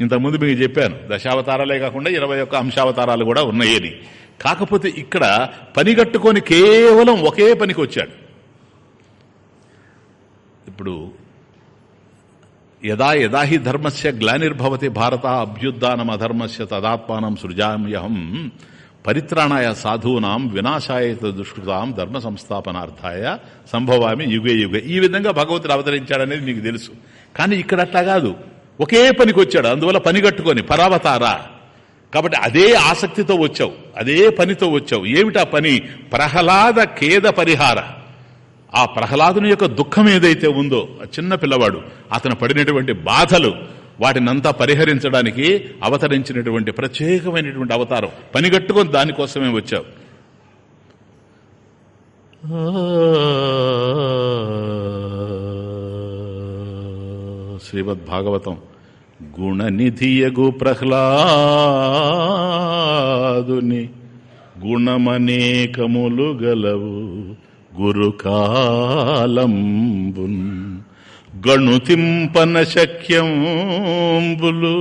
ఇంతకుముందు మీకు చెప్పాను. దశావతారాలే కాకుండా ఇరవై ఒక్క అంశావతారాలు కూడా ఉన్నాయని కాకపోతే ఇక్కడ పనిగట్టుకొని కేవలం ఒకే పనికి వచ్చాడు. ఇప్పుడు యదా యదా హి ధర్మస్య గ్లానిర్భవతి భారత అభ్యుద్ధానం అధర్మస్య తదాత్మానం సృజామ్యహం పరిత్రాణాయ సాధూనాం వినాశాయ దుష్కృతాం ధర్మ సంస్థాపనార్థాయ సంభవామి యుగే యుగే. ఈ విధంగా భగవంతుడు అవతరించాడనేది మీకు తెలుసు. కానీ ఇక్కడ అట్లా కాదు. ఒకే పనికి వచ్చాడు. అందువల్ల పని కట్టుకొని పరావతారా. కాబట్టి అదే ఆసక్తితో వచ్చావు అదే పనితో వచ్చావు. ఏమిటా పని? ప్రహ్లాద ఖేద పరిహార. ఆ ప్రహ్లాదుని యొక్క దుఃఖం ఏదైతే ఉందో చిన్న పిల్లవాడు అతను పడినటువంటి బాధలు వాటినంతా పరిహరించడానికి అవతరించినటువంటి ప్రత్యేకమైనటువంటి అవతారం. పనిగట్టుకొని దానికోసమే వచ్చావు. శ్రీమద్ భాగవతం గుణనిధియగు ప్రహ్లాదుని గుణమనేకములు గలవు గురుకాలంబున్. గణుతింపన శక్యంబులు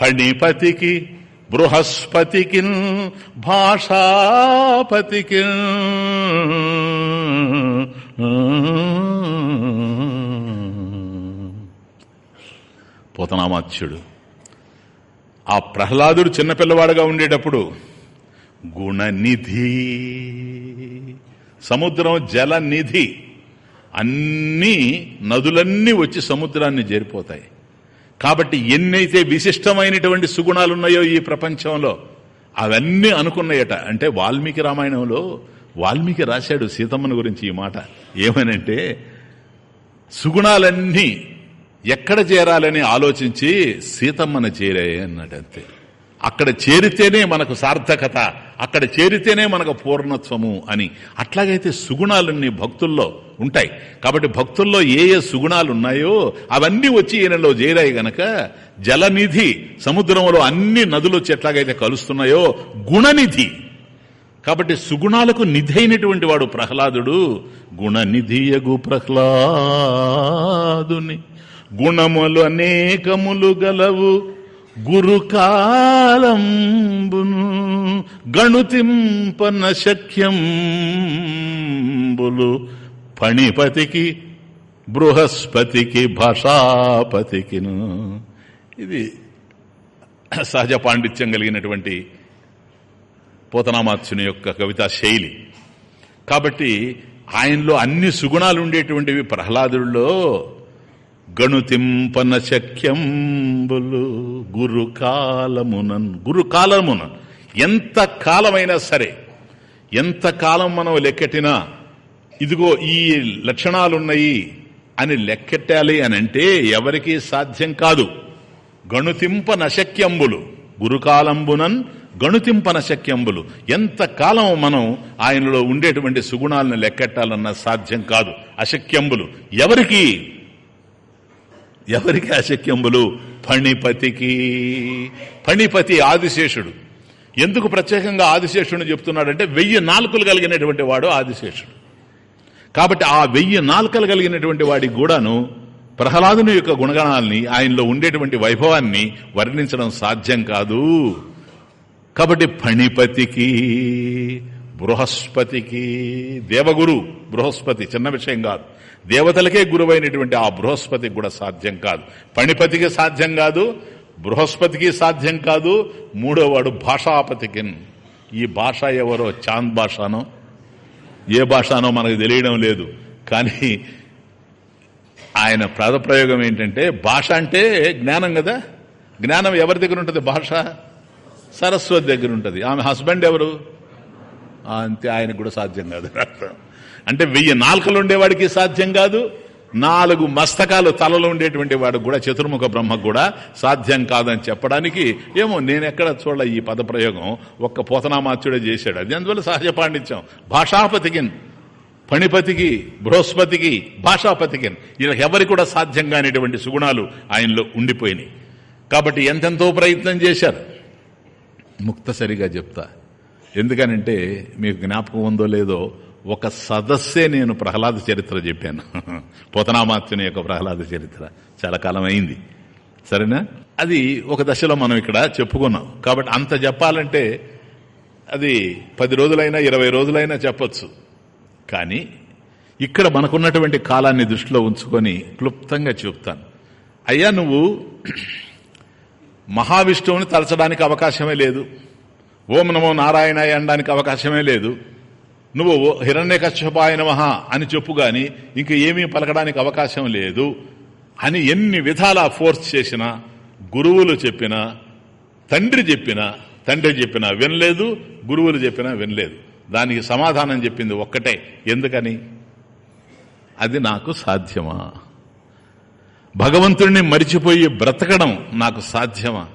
ఫణిపతికి బృహస్పతికి భాషాపతికి పోతనామాత్యుడు ఆ ప్రహ్లాదుడు చిన్నపిల్లవాడుగా ఉండేటప్పుడు గుణనిధి సముద్రం జలనిధి అన్నీ నదులన్నీ వచ్చి సముద్రాన్ని చేరిపోతాయి. కాబట్టి ఎన్నైతే విశిష్టమైనటువంటి సుగుణాలు ఉన్నాయో ఈ ప్రపంచంలో అవన్నీ అనుకున్నాయట. అంటే వాల్మీకి రామాయణంలో వాల్మీకి రాశాడు సీతమ్మని గురించి ఈ మాట. ఏమనంటే సుగుణాలన్నీ ఎక్కడ చేరాలని ఆలోచించి సీతమ్మను చేరాయి అన్నాడు అంతే. అక్కడ చేరితేనే మనకు సార్థకత అక్కడ చేరితేనే మనకు పూర్ణత్వము అని. అట్లాగైతే సుగుణాలన్నీ భక్తుల్లో ఉంటాయి. కాబట్టి భక్తుల్లో ఏ ఏ సుగుణాలు ఉన్నాయో అవన్నీ వచ్చి ఈయనలో చేరాయి గనక జలనిధి సముద్రంలో అన్ని నదులు వచ్చి ఎట్లాగైతే కలుస్తున్నాయో గుణనిధి. కాబట్టి సుగుణాలకు నిధి అయినటువంటి వాడు ప్రహ్లాదుడు. గుణనిధియగు ప్రహ్లాదుని. గుణములు అనేకములు గలవు. గురుకాలంబును గణుతింపన శక్యంబులు. పణిపతికి బృహస్పతికి భాషాపతికిను. ఇది సహజ పాండిత్యం కలిగినటువంటి పోతనామాత్యుని యొక్క కవితా శైలి. కాబట్టి ఆయనలో అన్ని సుగుణాలు ఉండేటువంటివి ప్రహ్లాదుల్లో గణుతింపన శక్యంబులు గురుకాలమునన్ గురుకాలమునన్ ఎంత కాలమైనా సరే ఎంత కాలం మనం లెక్కెట్టినా ఇదిగో ఈ లక్షణాలున్నాయి అని లెక్కెట్టాలి అని అంటే ఎవరికీ సాధ్యం కాదు. గణుతింపన శక్యంబులు గురుకాలంబునన్ గణుతింపన శక్యంబులు ఎంత కాలం మనం ఆయనలో ఉండేటువంటి సుగుణాలను లెక్కెట్టాలన్న సాధ్యం కాదు. అశక్యంబులు ఎవరికి ఎవరికి అశక్యంబులు ఫణిపతికి ఫణిపతి ఆదిశేషుడు. ఎందుకు ప్రత్యేకంగా ఆదిశేషుడిని చెప్తున్నాడంటే వెయ్యి నాలుకలు కలిగినటువంటి వాడు ఆదిశేషుడు. కాబట్టి ఆ వెయ్యి నాలుకలు కలిగినటువంటి వాడికి కూడాను ప్రహ్లాదుని యొక్క గుణగణాలని ఆయనలో ఉండేటువంటి వైభవాన్ని వర్ణించడం సాధ్యం కాదు. కాబట్టి ఫణిపతికి బృహస్పతికి దేవగురు బృహస్పతి చిన్న విషయం కాదు. దేవతలకే గురువైనటువంటి ఆ బృహస్పతికి కూడా సాధ్యం కాదు. పణిపతికి సాధ్యం కాదు బృహస్పతికి సాధ్యం కాదు మూడోవాడు భాషాపతికి ఈ భాష ఎవరో? చాంద్ భాషనో? ఏ భాషనో మనకు తెలియడం లేదు. కానీ ఆయన ప్రయోగం ఏంటంటే భాష అంటే జ్ఞానం కదా? జ్ఞానం ఎవరి దగ్గర ఉంటుంది? భాష? సరస్వతి దగ్గర ఉంటుంది. ఆమె హస్బెండ్ ఎవరు? అంతే ఆయనకు కూడా సాధ్యం కాదు అంటే వెయ్యి నాలుకలు ఉండేవాడికి సాధ్యం కాదు నాలుగు మస్తకాలు తలలో ఉండేటువంటి వాడు కూడా చతుర్ముఖ బ్రహ్మ కూడా సాధ్యం కాదని చెప్పడానికి ఏమో నేను ఎక్కడ చూడ ఈ పదప్రయోగం ఒక్క పోతనామాత్యుడే చేశాడు. అది అందువల్ల సహజ పాండిత్యం. భాషాపతికిన్ పణిపతికి బృహస్పతికి భాషాపతికిన్ ఇలా ఎవరికి కూడా సాధ్యం కానిటువంటి సుగుణాలు ఆయనలో ఉండిపోయినాయి. కాబట్టి ఎంతెంతో ప్రయత్నం చేశారు? ముక్తసరిగా చెప్తా. ఎందుకనంటే మీకు జ్ఞాపకం ఉందో లేదో ఒక సదస్సే నేను ప్రహ్లాద చరిత్ర చెప్పాను. పోతనామాత్యుని యొక్క ప్రహ్లాద చరిత్ర. చాలా కాలం అయింది. సరేనా? అది ఒక దశలో మనం ఇక్కడ చెప్పుకున్నాం. కాబట్టి అంత చెప్పాలంటే అది పది రోజులైనా ఇరవై రోజులైనా చెప్పొచ్చు. కానీ ఇక్కడ మనకున్నటువంటి కాలాన్ని దృష్టిలో ఉంచుకొని క్లుప్తంగా చెప్తాను. అయ్యా నువ్వు మహావిష్ణువుని తలచడానికి అవకాశమే లేదు. ఓం నమో నారాయణ అనడానికి అవకాశమే లేదు. నువ్వు హిరణ్య కశ్యపాయ అని చెప్పు గాని ఇంక ఏమీ పలకడానికి అవకాశం లేదు అని ఎన్ని విధాల ఫోర్స్ చేసినా గురువులు చెప్పినా తండ్రి చెప్పినా తండ్రి చెప్పినా వినలేదు గురువులు చెప్పినా వినలేదు. దానికి సమాధానం చెప్పింది ఒక్కటే. ఎందుకని? అది నాకు సాధ్యమా? భగవంతుడిని మరిచిపోయి బ్రతకడం నాకు సాధ్యమా?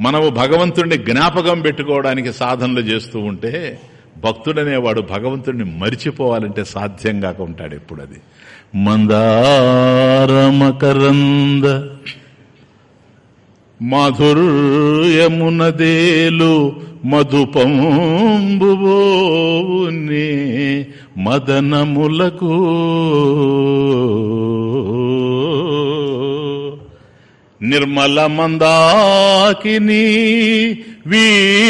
మనము భగవంతుడిని జ్ఞాపకం పెట్టుకోవడానికి సాధనలు చేస్తూ ఉంటే భక్తుడనేవాడు భగవంతుడిని మరిచిపోవాలంటే సాధ్యం కాక ఉంటాడు ఎప్పుడు అది మందారమకరంద మధుర్యమునదేలు మధుపంబుబోనే మదనములకు నిర్మల మందాకిని వీచికలదూగు.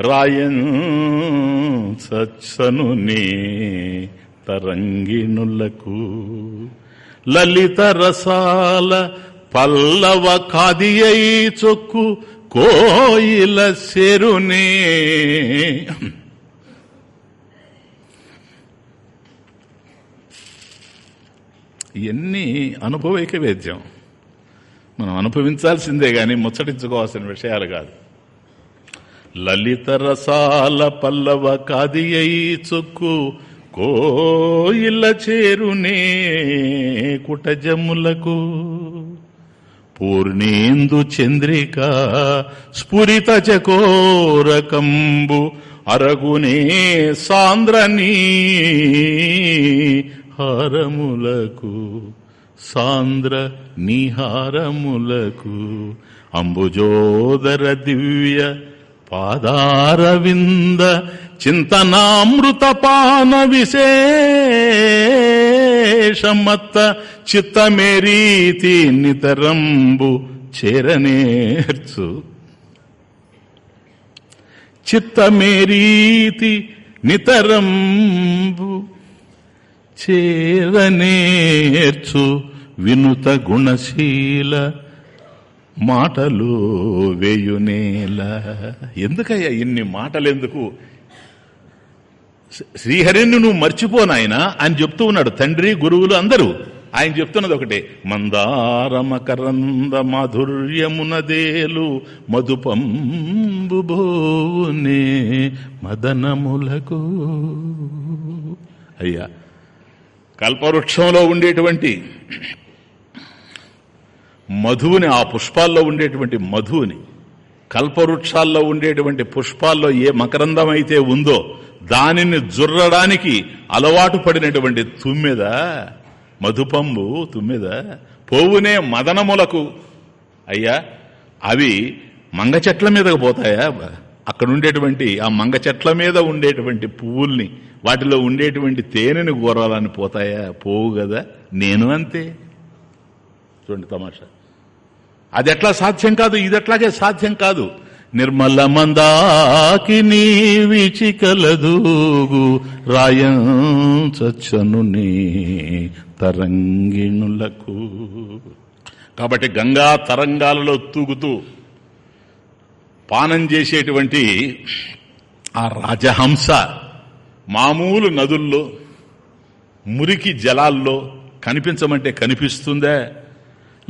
రాయన్ సత్సను తరంగిణులకు. లలిత రసాల పల్లవ కాదియై చొక్కు కోయిల సెరునే ఇవన్నీ అనుభవైక వేద్యం మనం అనుభవించాల్సిందే కానీ ముచ్చటించుకోవాల్సిన విషయాలు కాదు. లలిత రసాల పల్లవ కాదియై చుక్కు కోయిల చేరునే కుటజములకు. పూర్ణేందు చంద్రిక స్ఫురిత చకోరకంబు అరగునే సాంద్రనీ హారములకు సాంద్ర నిహారములకు అంబుజోదర దివ్య పాదారవింద చింతనామృతపాన విశేషమత్త చిత్తమేరీతి నితరంబు చేరనేర్చు. చిత్తమేరీతి నితరంబు చేరనేర్చు వినుత గుణశీల మాటలు వేయునేల ఎందుకయ్యా ఇన్ని మాటలెందుకు? శ్రీహరిని నువ్వు మర్చిపోనాయన ఆయన చెప్తూ ఉన్నాడు తండ్రి గురువులు అందరూ. ఆయన చెప్తున్నది ఒకటే మందారమకరంద మాధుర్యమునదేలు మధుపంబుబోనే మదనములకు. అయ్యా కల్పవృక్షంలో ఉండేటువంటి మధువుని ఆ పుష్పాల్లో ఉండేటువంటి మధువుని కల్పవృక్షాల్లో ఉండేటువంటి పుష్పాల్లో ఏ మకరందం అయితే ఉందో దానిని జుర్రడానికి అలవాటు పడినటువంటి తుమ్మెద? మధుపంబు తుమ్మెద? పోవునే మదనములకు అయ్యా అవి మంగ చెట్ల మీదకు పోతాయా? అక్కడ ఉండేటువంటి ఆ మంగ చెట్ల మీద ఉండేటువంటి పువ్వుల్ని వాటిలో ఉండేటువంటి తేనెని గోరాలని పోతాయా? పోవు కదా నేను అంతే. చూడండి తమాషా. అది ఎట్లా సాధ్యం కాదు? ఇది ఎట్లాగే సాధ్యం కాదు. నిర్మల మందాకి నీ విచికలదూగు రాయం చచ్చను నీ తరంగిణులకు. కాబట్టి గంగా తరంగాలలో తూగుతూ పానం చేసేటువంటి ఆ రాజహంస మామూలు నదుల్లో మురికి జలాల్లో కనిపించమంటే కనిపిస్తుందే.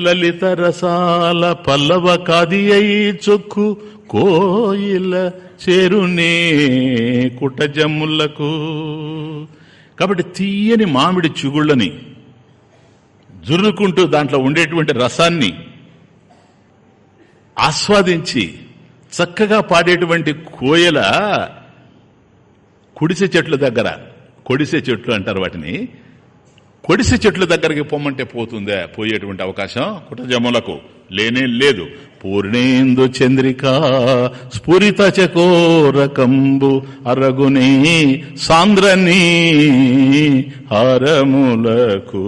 లలిత రసాల పల్లవ కాది అయి చొక్కు కోయిల చేరునే కుటజమ్ములకు కాబట్టి తీయని మామిడి చిగుళ్ళని జుర్రుకుంటూ దాంట్లో ఉండేటువంటి రసాన్ని ఆస్వాదించి చక్కగా పాడేటువంటి కోయల కుడిసె చెట్ల దగ్గర కొడిసె చెట్లు అంటారు వాటిని కొడిసె చెట్ల దగ్గరికి పొమ్మంటే పోతుందా పోయేటువంటి అవకాశం కుటజములకు. లేనే లేదు. పూర్ణేందు చంద్రిక స్ఫురిత చకోరకంబు అరగుని సాంద్రని హారములకు.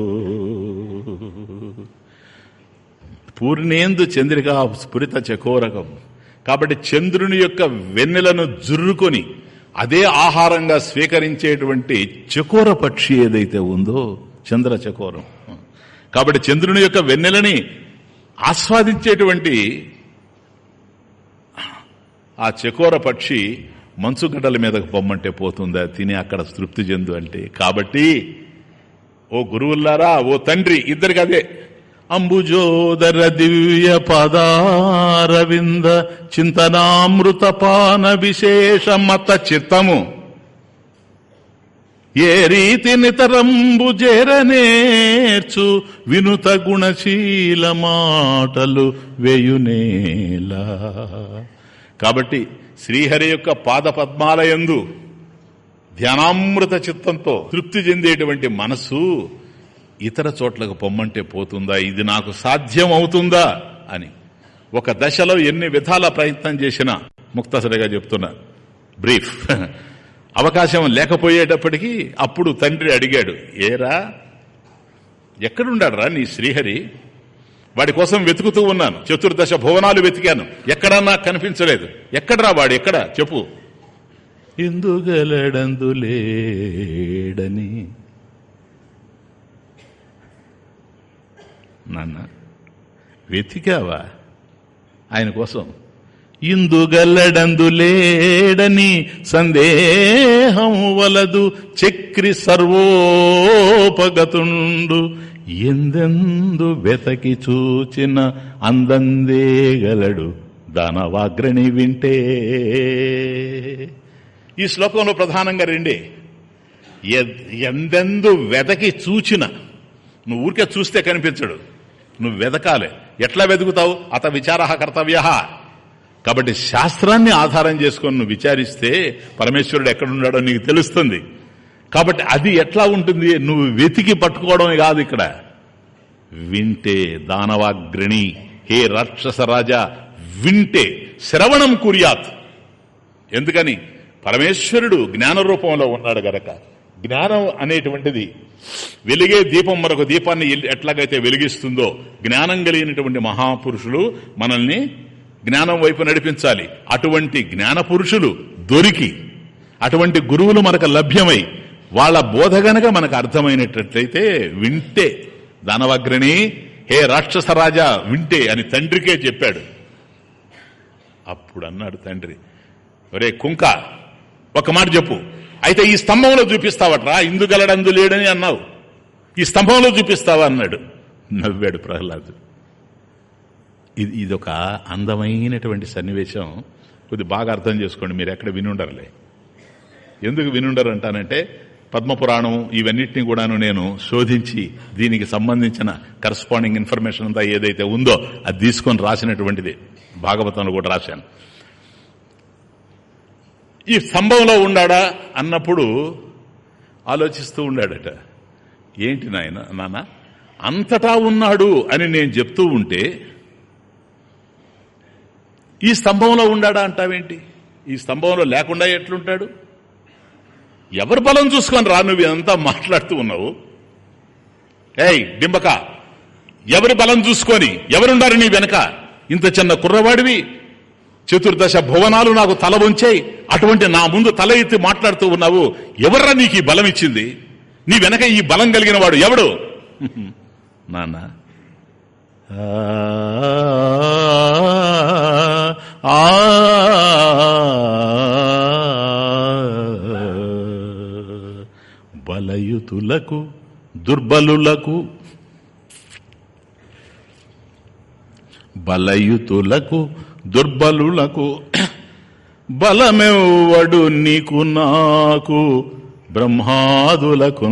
పూర్ణేందు చంద్రిక స్ఫురిత చకోరకం కాబట్టి చంద్రుని యొక్క వెన్నెలను జుర్రుకొని అదే ఆహారంగా స్వీకరించేటువంటి చకోర పక్షి ఏదైతే ఉందో చంద్ర చకోరం. కాబట్టి చంద్రుని యొక్క వెన్నెలని ఆస్వాదించేటువంటి ఆ చకోర పక్షి మంచుగడ్డల మీదకు పొమ్మంటే పోతుందా తిని అక్కడ తృప్తి చెందు అంటే. కాబట్టి ఓ గురువుల్లారా ఓ తండ్రి ఇద్దరికి అదే అంబుజోదర దివ్య పదారవింద చింతనామృత పాన విశేష మత చిత్తము. ఏ రీతి నితరంబు జేరనేర్చు వినుత గుణశీల మాటలు వేయునేలా కాబట్టి శ్రీహరి యొక్క పాద పద్మాలయందు ధ్యానామృత చిత్తంతో తృప్తి చెందేటువంటి మనసు ఇతర చోట్లకు పొమ్మంటే పోతుందా? ఇది నాకు సాధ్యం అవుతుందా అని. ఒక దశలో ఎన్ని విధాల ప్రయత్నం చేసినా ముక్తసరిగా చెప్తున్నా బ్రీఫ్. *laughs* అవకాశం లేకపోయేటప్పటికీ అప్పుడు తండ్రి అడిగాడు ఏరా ఎక్కడున్నాడు రా నీ శ్రీహరి? వాడి కోసం వెతుకుతూ ఉన్నాను. చతుర్దశ భువనాలు వెతికాను. ఎక్కడన్నా కనిపించలేదు. ఎక్కడరా వాడు? ఎక్కడ? చెప్పు. ఎందుగలడందులేడని నాన్న. వెతికావా? ఆయన కోసం. ఇందుగల్లడందులేడని సందేహం వలదు చక్రి సర్వోపగతుండు. ఎందెందు వెతకి చూచిన అందందేగలడు దానవాగ్రణి వింటే. ఈ శ్లోకంలో ప్రధానంగా రెండే. ఎందెందు వెతకి చూచిన. నువ్వు ఊరికే చూస్తే కనిపించడు. నువ్వు వెదకాలి. ఎట్లా వెతుకుతావు అత విచార కర్తవ్య. కాబట్టి శాస్త్రాన్ని ఆధారం చేసుకొని నువ్వు విచారిస్తే పరమేశ్వరుడు ఎక్కడున్నాడో నీకు తెలుస్తుంది. కాబట్టి అది ఎట్లా ఉంటుంది? నువ్వు వెతికి పట్టుకోవడం కాదు ఇక్కడ. వింటే దానవాగ్రిణి. హే రాక్షస రాజా వింటే శ్రవణం కుర్యాత్. ఎందుకని? పరమేశ్వరుడు జ్ఞాన రూపంలో ఉన్నాడు గనక. జ్ఞానం అనేటువంటిది వెలిగే దీపం మరొక దీపాన్ని ఎట్లాగైతే వెలిగిస్తుందో జ్ఞానం కలిగినటువంటి మహాపురుషులు మనల్ని జ్ఞానం వైపు నడిపించాలి. అటువంటి జ్ఞాన పురుషులు దొరికి అటువంటి గురువులు మనకు లభ్యమై వాళ్ళ బోధ గనక మనకు అర్థమైనట్లయితే వింటే దానవగ్రని హే రాక్షస రాజా వింటే అని తండ్రికే చెప్పాడు. అప్పుడు అన్నాడు తండ్రి ఒరే కుంక ఒక మాట చెప్పు. అయితే ఈ స్తంభంలో చూపిస్తావట్రా ఇందుగలడందు లేడని అన్నావు. ఈ స్తంభంలో చూపిస్తావా అన్నాడు. నవ్వాడు ప్రహ్లాదు. ఇది ఇదొక అందమైనటువంటి సన్నివేశం. కొద్ది బాగా అర్థం చేసుకోండి మీరు ఎక్కడ వినుండరులే. ఎందుకు వినుండరు అంటానంటే పద్మపురాణం ఇవన్నిటిని కూడాను నేను శోధించి దీనికి సంబంధించిన కరస్పాండింగ్ ఇన్ఫర్మేషన్ అంతా ఏదైతే ఉందో అది తీసుకొని రాసినటువంటిది. భాగవతంలో కూడా రాశాను. ఈ స్తంభంలో ఉండాడా అన్నప్పుడు ఆలోచిస్తూ ఉండాడట ఏంటి నాయన నాన్న అంతటా ఉన్నాడు అని నేను చెప్తూ ఉంటే ఈ స్తంభంలో ఉండాడా అంటావేంటి? ఈ స్తంభంలో లేకుండా ఎట్లుంటాడు? ఎవరి బలం చూసుకొని రా నువ్వు అంతా మాట్లాడుతూ ఉన్నావు? ఏయ్ డింబక ఎవరి బలం చూసుకొని ఎవరుండారు నీ వెనక? ఇంత చిన్న కుర్రవాడివి చతుర్దశ భువనాలు నాకు తల ఉంచాయి అటువంటి నా ముందు తల ఎత్తి మాట్లాడుతూ ఉన్నావు. ఎవర్రా నీకు ఈ బలం ఇచ్చింది? నీ వెనక ఈ బలం కలిగిన వాడు ఎవడు? *laughs* నాన్న. బలయుతులకు దుర్బలులకు బలయుతులకు దుర్బలులకు బలమెవ్వడు నీకు నాకు బ్రహ్మాదులకు.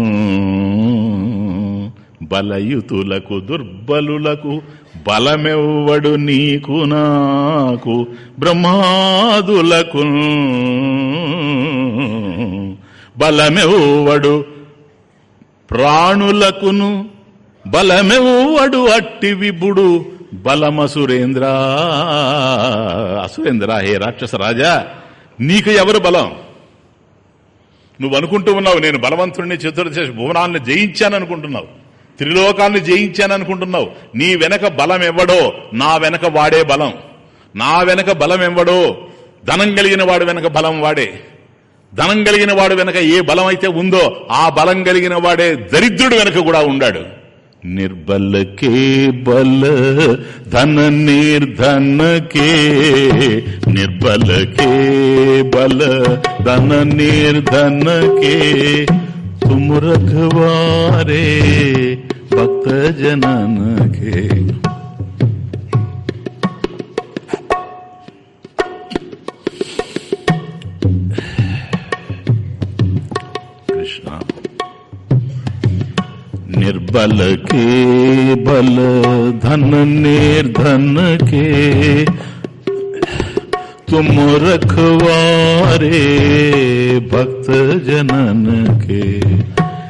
బలయుతులకు దుర్బలులకు బలమెవ్వడు నీకు నాకు బ్రహ్మాదులకు. బలమెవ్వడు ప్రాణులకును బలమెవ్వడు అట్టి విబుడు బలమసురేంద్ర. అసురేంద్ర హే రాక్షస రాజా నీకు ఎవరు బలం? నువ్వు అనుకుంటూ ఉన్నావు నేను బలవంతుడిని చతుర్దశ భువనాన్ని జయించాననుకుంటున్నావు త్రిలోకాన్ని జయించాననుకుంటున్నావు నీ వెనక బలం ఎవ్వడో నా వెనక వాడే బలం. నా వెనక బలం ఎవ్వడో ధనం కలిగిన వాడు వెనక బలం వాడే. ధనం కలిగిన వాడు వెనక ఏ బలం అయితే ఉందో ఆ బలం కలిగిన వాడే దరిద్రుడు వెనక కూడా ఉండాడు. निर्बल के बल धन निर्धन के निर्बल के बल धन निर्धन के तुम रखवारे भक्त जनन के निर्बल के, बल धन निर्धन के। तुम रखवारे भक्त जनन के।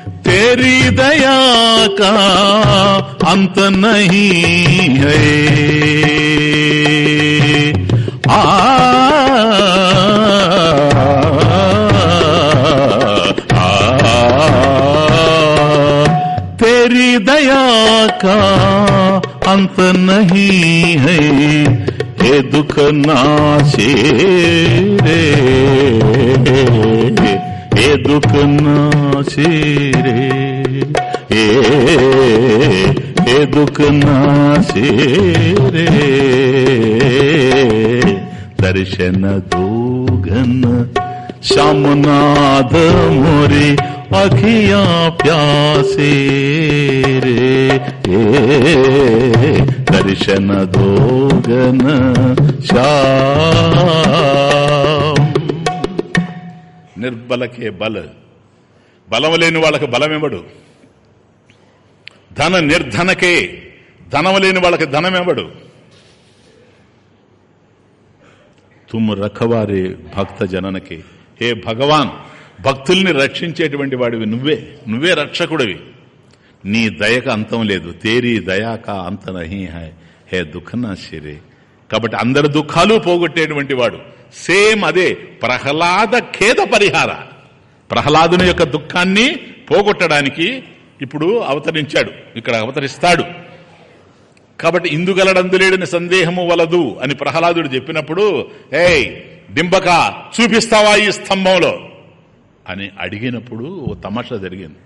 तेरी दया का अंत नहीं है। आ का अंत नहीं है ये दुख नाशे रे ये दुख नाशे रे ये ये दुख नाशे रे दर्शन दोगन श्यामनाथ मोरे अखिया प्यासे रे ए, दर्शन दोगन श्याम నిర్బలకే బల బలం లేని వాళ్ళకి బలమివ్వడు ధన నిర్ధనకే ధనం లేని వాళ్ళకి ధనమివ్వడు తుమ్ రఖవారే భక్త జననకి హే భగవాన్ భక్తుల్ని రక్షించేటువంటి వాడివి నువ్వే. నువ్వే రక్షకుడివి. నీ దయక అంతం లేదు. తేరీ దయాక అంత నహి హై. హే దుఃఖనాశిరే కాబట్టి అందరి దుఃఖాలు పోగొట్టేటువంటి వాడు. సేమ్ అదే ప్రహ్లాద ఖేద పరిహార. ప్రహ్లాదుని యొక్క దుఃఖాన్ని పోగొట్టడానికి ఇప్పుడు అవతరించాడు. ఇక్కడ అవతరిస్తాడు. కాబట్టి ఇందుగలడందులేడని సందేహము వలదు అని ప్రహ్లాదుడు చెప్పినప్పుడు ఏయ్ డింబక చూపిస్తావా ఈ స్తంభంలో? అని అడిగినప్పుడు ఓ తమాషా జరిగింది.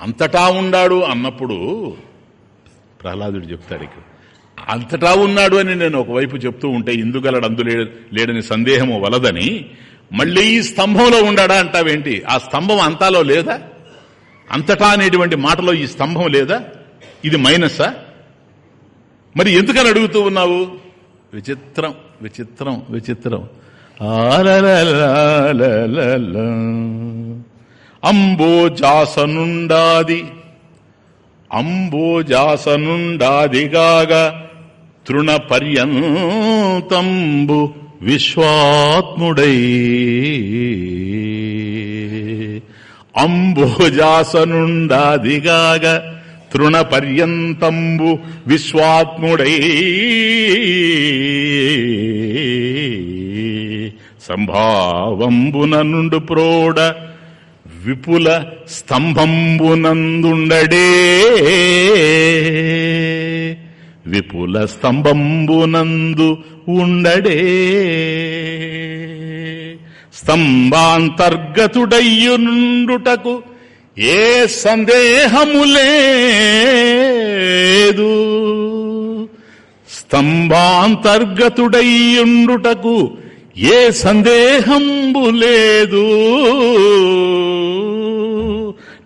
అంతటా ఉండాడు అన్నప్పుడు ప్రహ్లాదుడు చెప్తాడు ఇక్కడ అంతటా ఉన్నాడు అని నేను ఒకవైపు చెప్తూ ఉంటే ఇందుగలడు అందు లేడని సందేహము వలదని మళ్ళీ ఈ స్తంభంలో ఉండాడా అంటావేంటి? ఆ స్తంభం అంతాలో లేదా? అంతటా అనేటువంటి మాటలో ఈ స్తంభం లేదా? ఇది మైనస్సా మరి ఎందుకని అడుగుతూ ఉన్నావు? విచిత్రం విచిత్రం విచిత్రం. అంబోజాసనుండాది అంబోజాసనుండాదిగాగా తృణ పర్యంతంబు విశ్వాత్ముడై. అంబోజాసనుండాదిగాగా తృణ పర్యంతంబు విశ్వాత్ముడై. సంభావంబున నుండు ప్రోడ విపుల స్తంభంబునందుండడే. విపుల స్తంభంబునందు ఉండడే. స్తంభాంతర్గతుడయ్యునుండుటకు ఏ సందేహము లేదు స్తంభాంతర్గతుడయ్యుండుటకు ఏ సందేహంబు లేదు.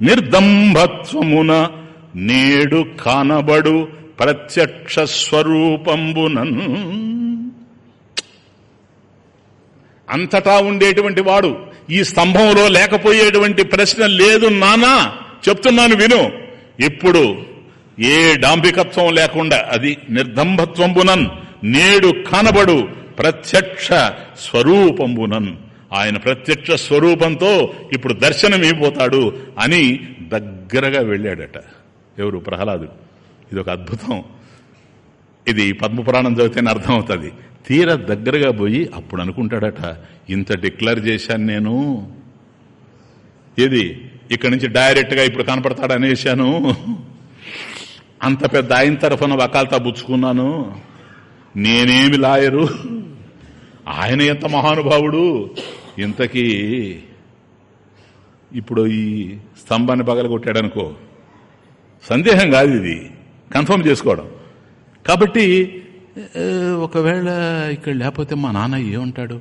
నిర్దంభత్వమున నేడు కానబడు ప్రత్యక్ష స్వరూపంబునన్. అంతటా ఉండేటువంటి వాడు ఈ స్తంభంలో లేకపోయేటువంటి ప్రశ్న లేదు నానా. చెప్తున్నాను విను. ఇప్పుడు ఏ డాంబికత్వం లేకుండా అది నిర్దంభత్వంబునన్. నేడు కనబడు ప్రత్యక్ష స్వరూపంబునన్ ఆయన ప్రత్యక్ష స్వరూపంతో ఇప్పుడు దర్శనమైపోతాడు అని దగ్గరగా వెళ్ళాడట ఎవరు? ప్రహ్లాదుడు. ఇది ఒక అద్భుతం. ఇది పద్మపురాణం చదివితేనే అర్థమవుతుంది. తీర దగ్గరగా పోయి అప్పుడు అనుకుంటాడట ఇంత డిక్లేర్ చేశాను నేను. ఏది? ఇక్కడి నుంచి డైరెక్ట్గా ఇప్పుడు కనపడతాడు అనేశాను. అంత పెద్ద ఆయన తరఫున వకాల్తా పుచ్చుకున్నాను. నేనేమి లాయరు? ఆయన ఎంత మహానుభావుడు? ఇంతకీ ఇప్పుడు ఈ స్తంభాన్ని పగలగొట్టాడనుకో. సందేహం కాదు ఇది. కన్ఫర్మ్ చేసుకోవడం. కాబట్టి ఒకవేళ ఇక్కడ లేకపోతే మా నాన్న ఏమంటాడు?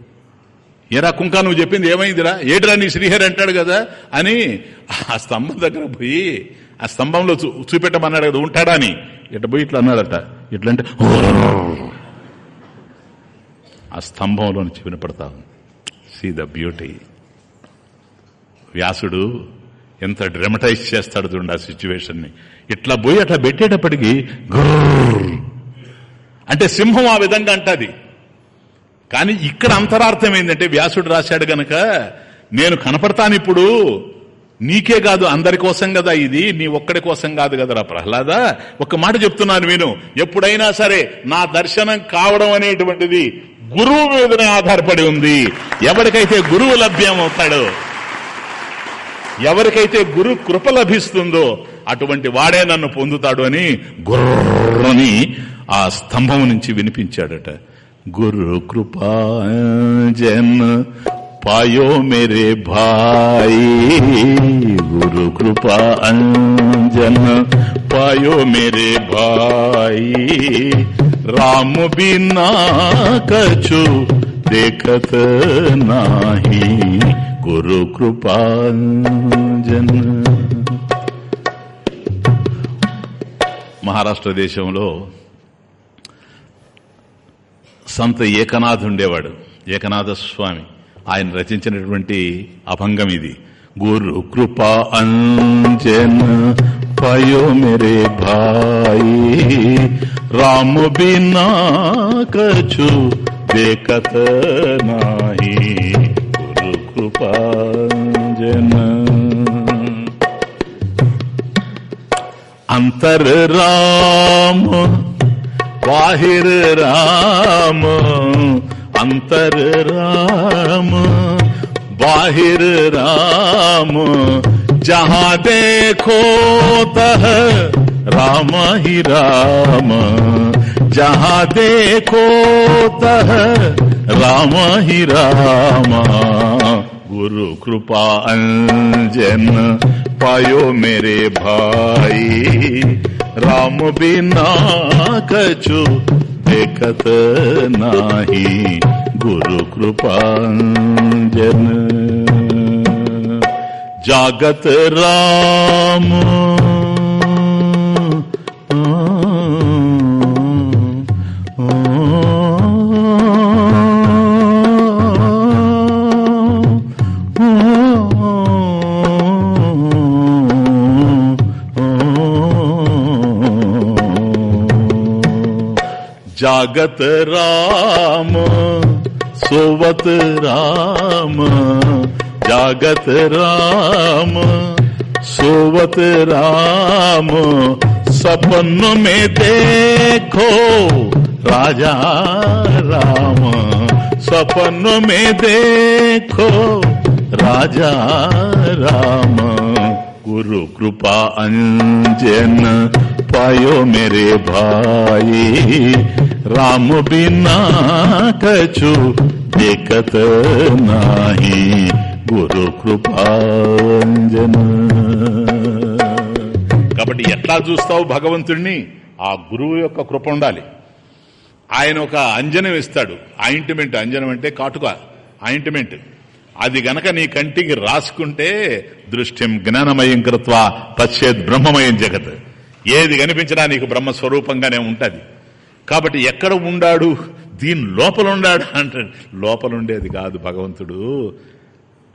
ఏరా కుంకా నువ్వు చెప్పింది ఏమైందిరా? ఏటిరా నీ శ్రీహరి అంటాడు కదా అని ఆ స్తంభం దగ్గర పోయి ఆ స్తంభంలో చూ చూపెట్టమన్నాడు కదా ఉంటాడా అని. ఇట్లా పోయి ఇట్లా అన్నాడట? ఇట్లా అంటే ఆ స్తంభంలో నుంచి వినపడతా సీ ద బ్యూటీ వ్యాసుడు ఎంత డ్రమటైజ్ చేస్తాడు చూడండి ఆ సిచ్యువేషన్ని ఇట్లా పోయి అట్లా పెట్టేటప్పటికి అంటే సింహం ఆ విధంగా అంటది. కానీ ఇక్కడ అంతరార్థం ఏంటంటే వ్యాసుడు రాశాడు గనక నేను కనపడతాను ఇప్పుడు నీకే కాదు అందరి కోసం కదా ఇది నీ ఒక్కడి కోసం కాదు కదరా ప్రహ్లాద. ఒక మాట చెప్తున్నాను నేను ఎప్పుడైనా సరే నా దర్శనం కావడం అనేటువంటిది గురువు మీదనే ఆధారపడి ఉంది. ఎవరికైతే గురువు లభ్యం అవుతాడో ఎవరికైతే గురు కృప లభిస్తుందో అటువంటి వాడే నన్ను పొందుతాడు అని గుర్రని ఆ స్తంభం నుంచి వినిపించాడట. గురు కృపా జన్ पायो मेरे भाई गुरु कृपा अंजन पायो मेरे भाई राम बिना कछु देखत नाही गुरु कृपा अंजन महाराष्ट्र देश సంత ఏకనాథ్ ఉండేవాడు ఏకనాథ స్వామి ఆయన రచించినటువంటి అభంగం ఇది గురు కృపా అంజన్ पायो मेरे भाई राम बिना कछु देखत नाही गुरु कृपा जन अंतर राम बाहिर राम अंतर राम, बाहिर राम, जहाँ देखो तह राम ही राम, जहाँ देखो तह राम ही राम। गुरु कृपा अंजन पायो मेरे भाई, राम बिना कछु देखत नाही गुरु कृपांजन जागत राम जागत राम, सोवत राम, जागत राम, सोवत राम, सपन में देखो राजा राम, सपन में देखो राजा राम। गुरु कृपा अंजन पायो मेरे भाई राम बिना कछु देखत नाही గురు కృపాంజన కాబట్టి ఎట్లా చూస్తావు భగవంతుడిని ఆ గురువు యొక్క కృప ఉండాలి ఆయన ఒక అంజనం ఇస్తాడు ఆయింట్మెంట్ అంజనం అంటే కాటుక ఆయింట్మెంట్ అది గనక నీ కంటికి రాసుకుంటే దృష్టిం జ్ఞానమయం కృత్వ పశ్చేద్ బ్రహ్మమయం జగత్ ఏది కనిపించినా నీకు బ్రహ్మస్వరూపంగానే ఉంటది కాబట్టి ఎక్కడ ఉండాడు? దీని లోపల ఉండాడు అంటాడు లోపల ఉండేది కాదు భగవంతుడు.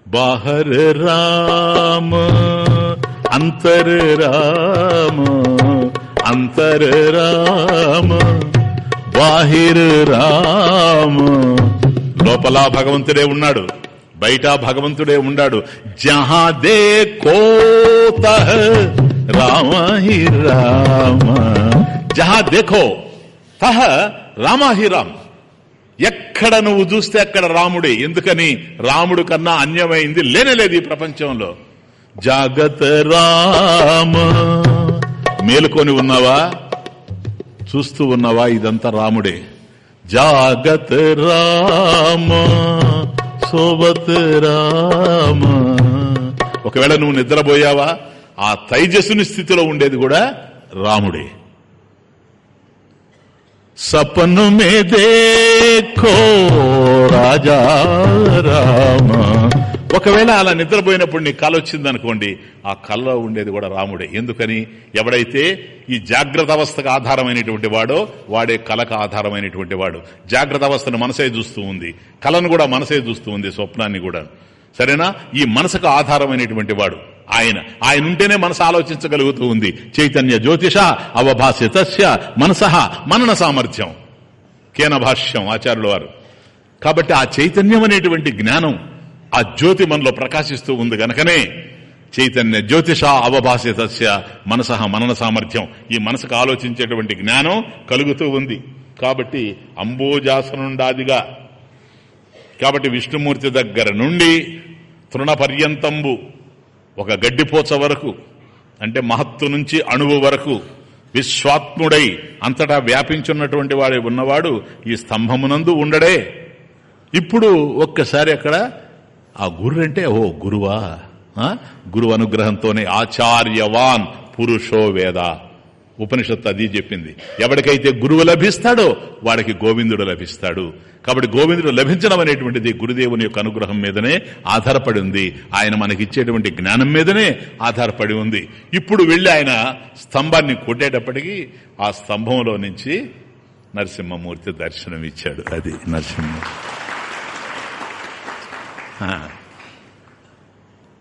బాహర్ రామ అంతర్ రామ అంతర్ రామ బాహిర్ రామ. లోపల భగవంతుడే ఉన్నాడు బయట భగవంతుడే ఉన్నాడు. జహాదే కోత రామ హి రామ. జహా దేఖో తహ రామాహిరామ్. ఎక్కడ నువ్వు చూస్తే అక్కడ రాముడే. ఎందుకని? రాముడు కన్నా అన్యమైంది లేనేలేదు ఈ ప్రపంచంలో. జాగత రామ. మేలుకొని ఉన్నావా? చూస్తూ ఉన్నావా? ఇదంతా రాముడే. జాగత రామ. సోబత రామ. ఒకవేళ నువ్వు నిద్రపోయావా? ఆ తైజస్సుని స్థితిలో ఉండేది కూడా రాముడే. सपन में देखो రాజా రామ ఒకవేళ అలా నిద్రపోయినప్పుడు నీ కళ వచ్చిందనుకోండి ఆ కళలో ఉండేది కూడా రాముడే. ఎందుకని? ఎవడైతే ఈ జాగ్రత్త అవస్థకు ఆధారమైనటువంటి వాడో వాడే కళకు ఆధారమైనటువంటి వాడు. జాగ్రత్త అవస్థను మనసే చూస్తూ ఉంది. కళను కూడా మనసే చూస్తూ ఉంది స్వప్నాన్ని కూడా. సరేనా? ఈ మనసుకు ఆధారమైనటువంటి వాడు. ఆయన ఆయన ఉంటేనే మనసు ఆలోచించగలుగుతూ ఉంది. చైతన్య జ్యోతిష అవభాస్యతస్య మనసహ మనన సామర్థ్యం. కేన భాష్యం ఆచార్యుల వారు. కాబట్టి ఆ చైతన్యం అనేటువంటి జ్ఞానం ఆ జ్యోతి మనలో ప్రకాశిస్తూ ఉంది గనకనే. చైతన్య జ్యోతిష అవభాసితస్య తస్య మనన సామర్థ్యం. ఈ మనసుకు ఆలోచించేటువంటి జ్ఞానం కలుగుతూ ఉంది. కాబట్టి అంబోజాసనుండాదిగా కాబట్టి విష్ణుమూర్తి దగ్గర నుండి తృణ పర్యంతంబు ఒక గడ్డిపోచ వరకు అంటే మహత్తు నుంచి అణువు వరకు విశ్వాత్ముడై అంతటా వ్యాపించున్నటువంటి వాడే ఉన్నవాడు ఈ స్తంభమునందు ఉండడే ఇప్పుడు ఒక్కసారి అక్కడ ఆ గురు అంటే ఓ గురువా ఆ? గురువు అనుగ్రహంతోనే ఆచార్యవాన్ పురుషో వేద ఉపనిషత్తు అది చెప్పింది. ఎవరికైతే గురువు లభిస్తాడో వాడికి గోవిందుడు లభిస్తాడు. కాబట్టి గోవిందుడు లభించడం అనేటువంటిది గురుదేవుని యొక్క అనుగ్రహం మీదనే ఆధారపడి ఉంది. ఆయన మనకిచ్చేటువంటి జ్ఞానం మీదనే ఆధారపడి ఉంది. ఇప్పుడు వెళ్ళి ఆయన స్తంభాన్ని కొట్టేటప్పటికీ ఆ స్తంభంలో నుంచి నరసింహమూర్తి దర్శనం ఇచ్చాడు అది నరసింహ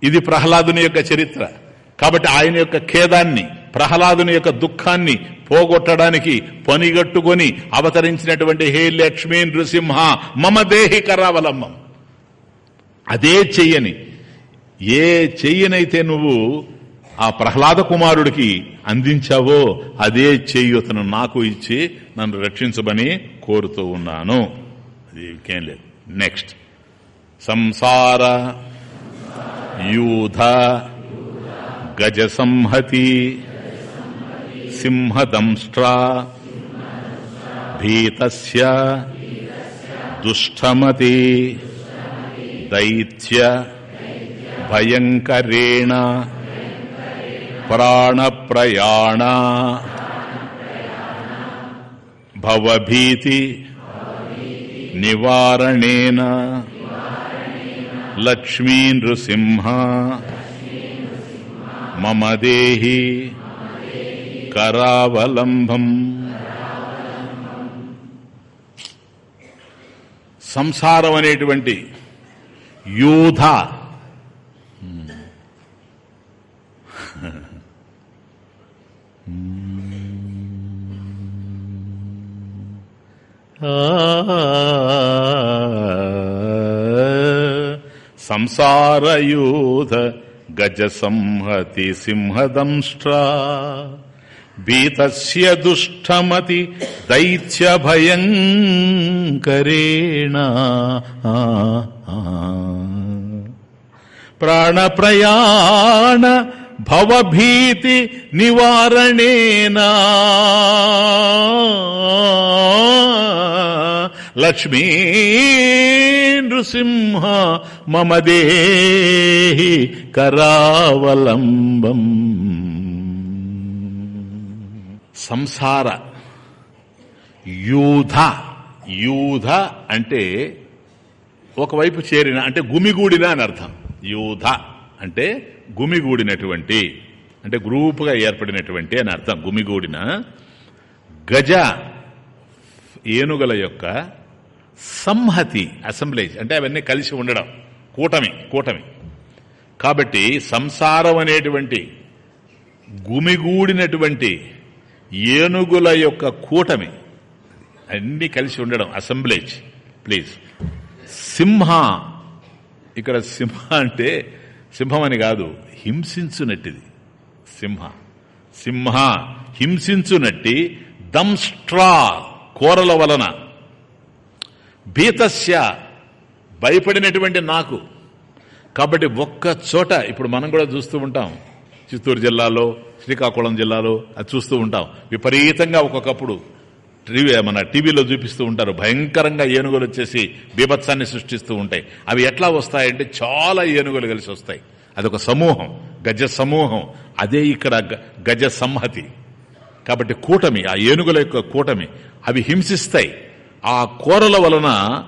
ఇది ప్రహ్లాదుని యొక్క చరిత్ర. కాబట్టి ఆయన యొక్క ఖేదాన్ని ప్రహ్లాదుని యొక్క దుఃఖాన్ని పోగొట్టడానికి పనిగట్టుకొని అవతరించినటువంటి హే లక్ష్మీ నృసింహ మమ దేహి కరావలంబం అదే చెయ్యని. ఏ చెయ్యనైతే నువ్వు ఆ ప్రహ్లాద కుమారుడికి అందించావో అదే చెయ్యతను నాకు ఇచ్చి నన్ను రక్షించమని కోరుతూ ఉన్నాను. అది ఇంకేం లేదు. నెక్స్ట్ సంసార యూధ గజ సంహతి సింహదంష్ట్రా భీతస్య దుష్టమతి దైత్య భయంకరేణ ప్రాణప్రయాణ భవభీతి నివారణేన లక్ష్మీ నృసింహ మమ దేహి కరావలంబం సంసారం అనేటువంటి యూధ. సంసారయూధ గజ సంహతి సింహదంష్ట్రా. భీతస్య దుష్టమతి దైత్య భయంకరేణ ప్రాణప్రయాణ భవభీతి నివారణేనా. లక్ష్మీ నృసింహ మమ దేహి కరావలంబం. సంసార. యూధ. యూధ అంటే ఒకవైపు చేరిన అంటే గుమిగూడిన అని అర్థం. యూధ అంటే గుమిగూడినటువంటి అంటే గ్రూపుగా ఏర్పడినటువంటి అని అర్థం. గుమిగూడిన గజ ఏనుగుల యొక్క సంహతి అసెంబ్లేజ్ అంటే అవన్నీ కలిసి ఉండడం. కూటమి కూటమి. కాబట్టి సంసారం అనేటువంటి గుమిగూడినటువంటి ఏనుగుల యొక్క కూటమి. అన్ని కలిసి ఉండడం అసెంబ్లేజ్ ప్లీజ్. సింహ ఇక్కడ సింహ అంటే సింహం అని కాదు హింసించునట్టిది. సింహ. సింహ హింసించునట్టి దంస్ట్రా కోరల వలన. భీతస్య భయపడినటువంటి నాకు. కాబట్టి ఒక్క చోట ఇప్పుడు మనం కూడా చూస్తూ ఉంటాం చిత్తూరు జిల్లాలో శ్రీకాకుళం జిల్లాలో అది చూస్తూ ఉంటాం. విపరీతంగా ఒక్కొక్కప్పుడు టీవీ మన టీవీలో చూపిస్తూ ఉంటారు. భయంకరంగా ఏనుగులు వచ్చేసి బీభత్సాన్ని సృష్టిస్తూ ఉంటాయి. అవి ఎట్లా వస్తాయంటే చాలా ఏనుగులు కలిసి వస్తాయి. అదొక సమూహం గజ సమూహం. అదే ఇక్కడ గ- గజ సంహతి. కాబట్టి కూటమి ఆ ఏనుగుల యొక్క కూటమి అవి హింసిస్తాయి. ఆ కోరల వలన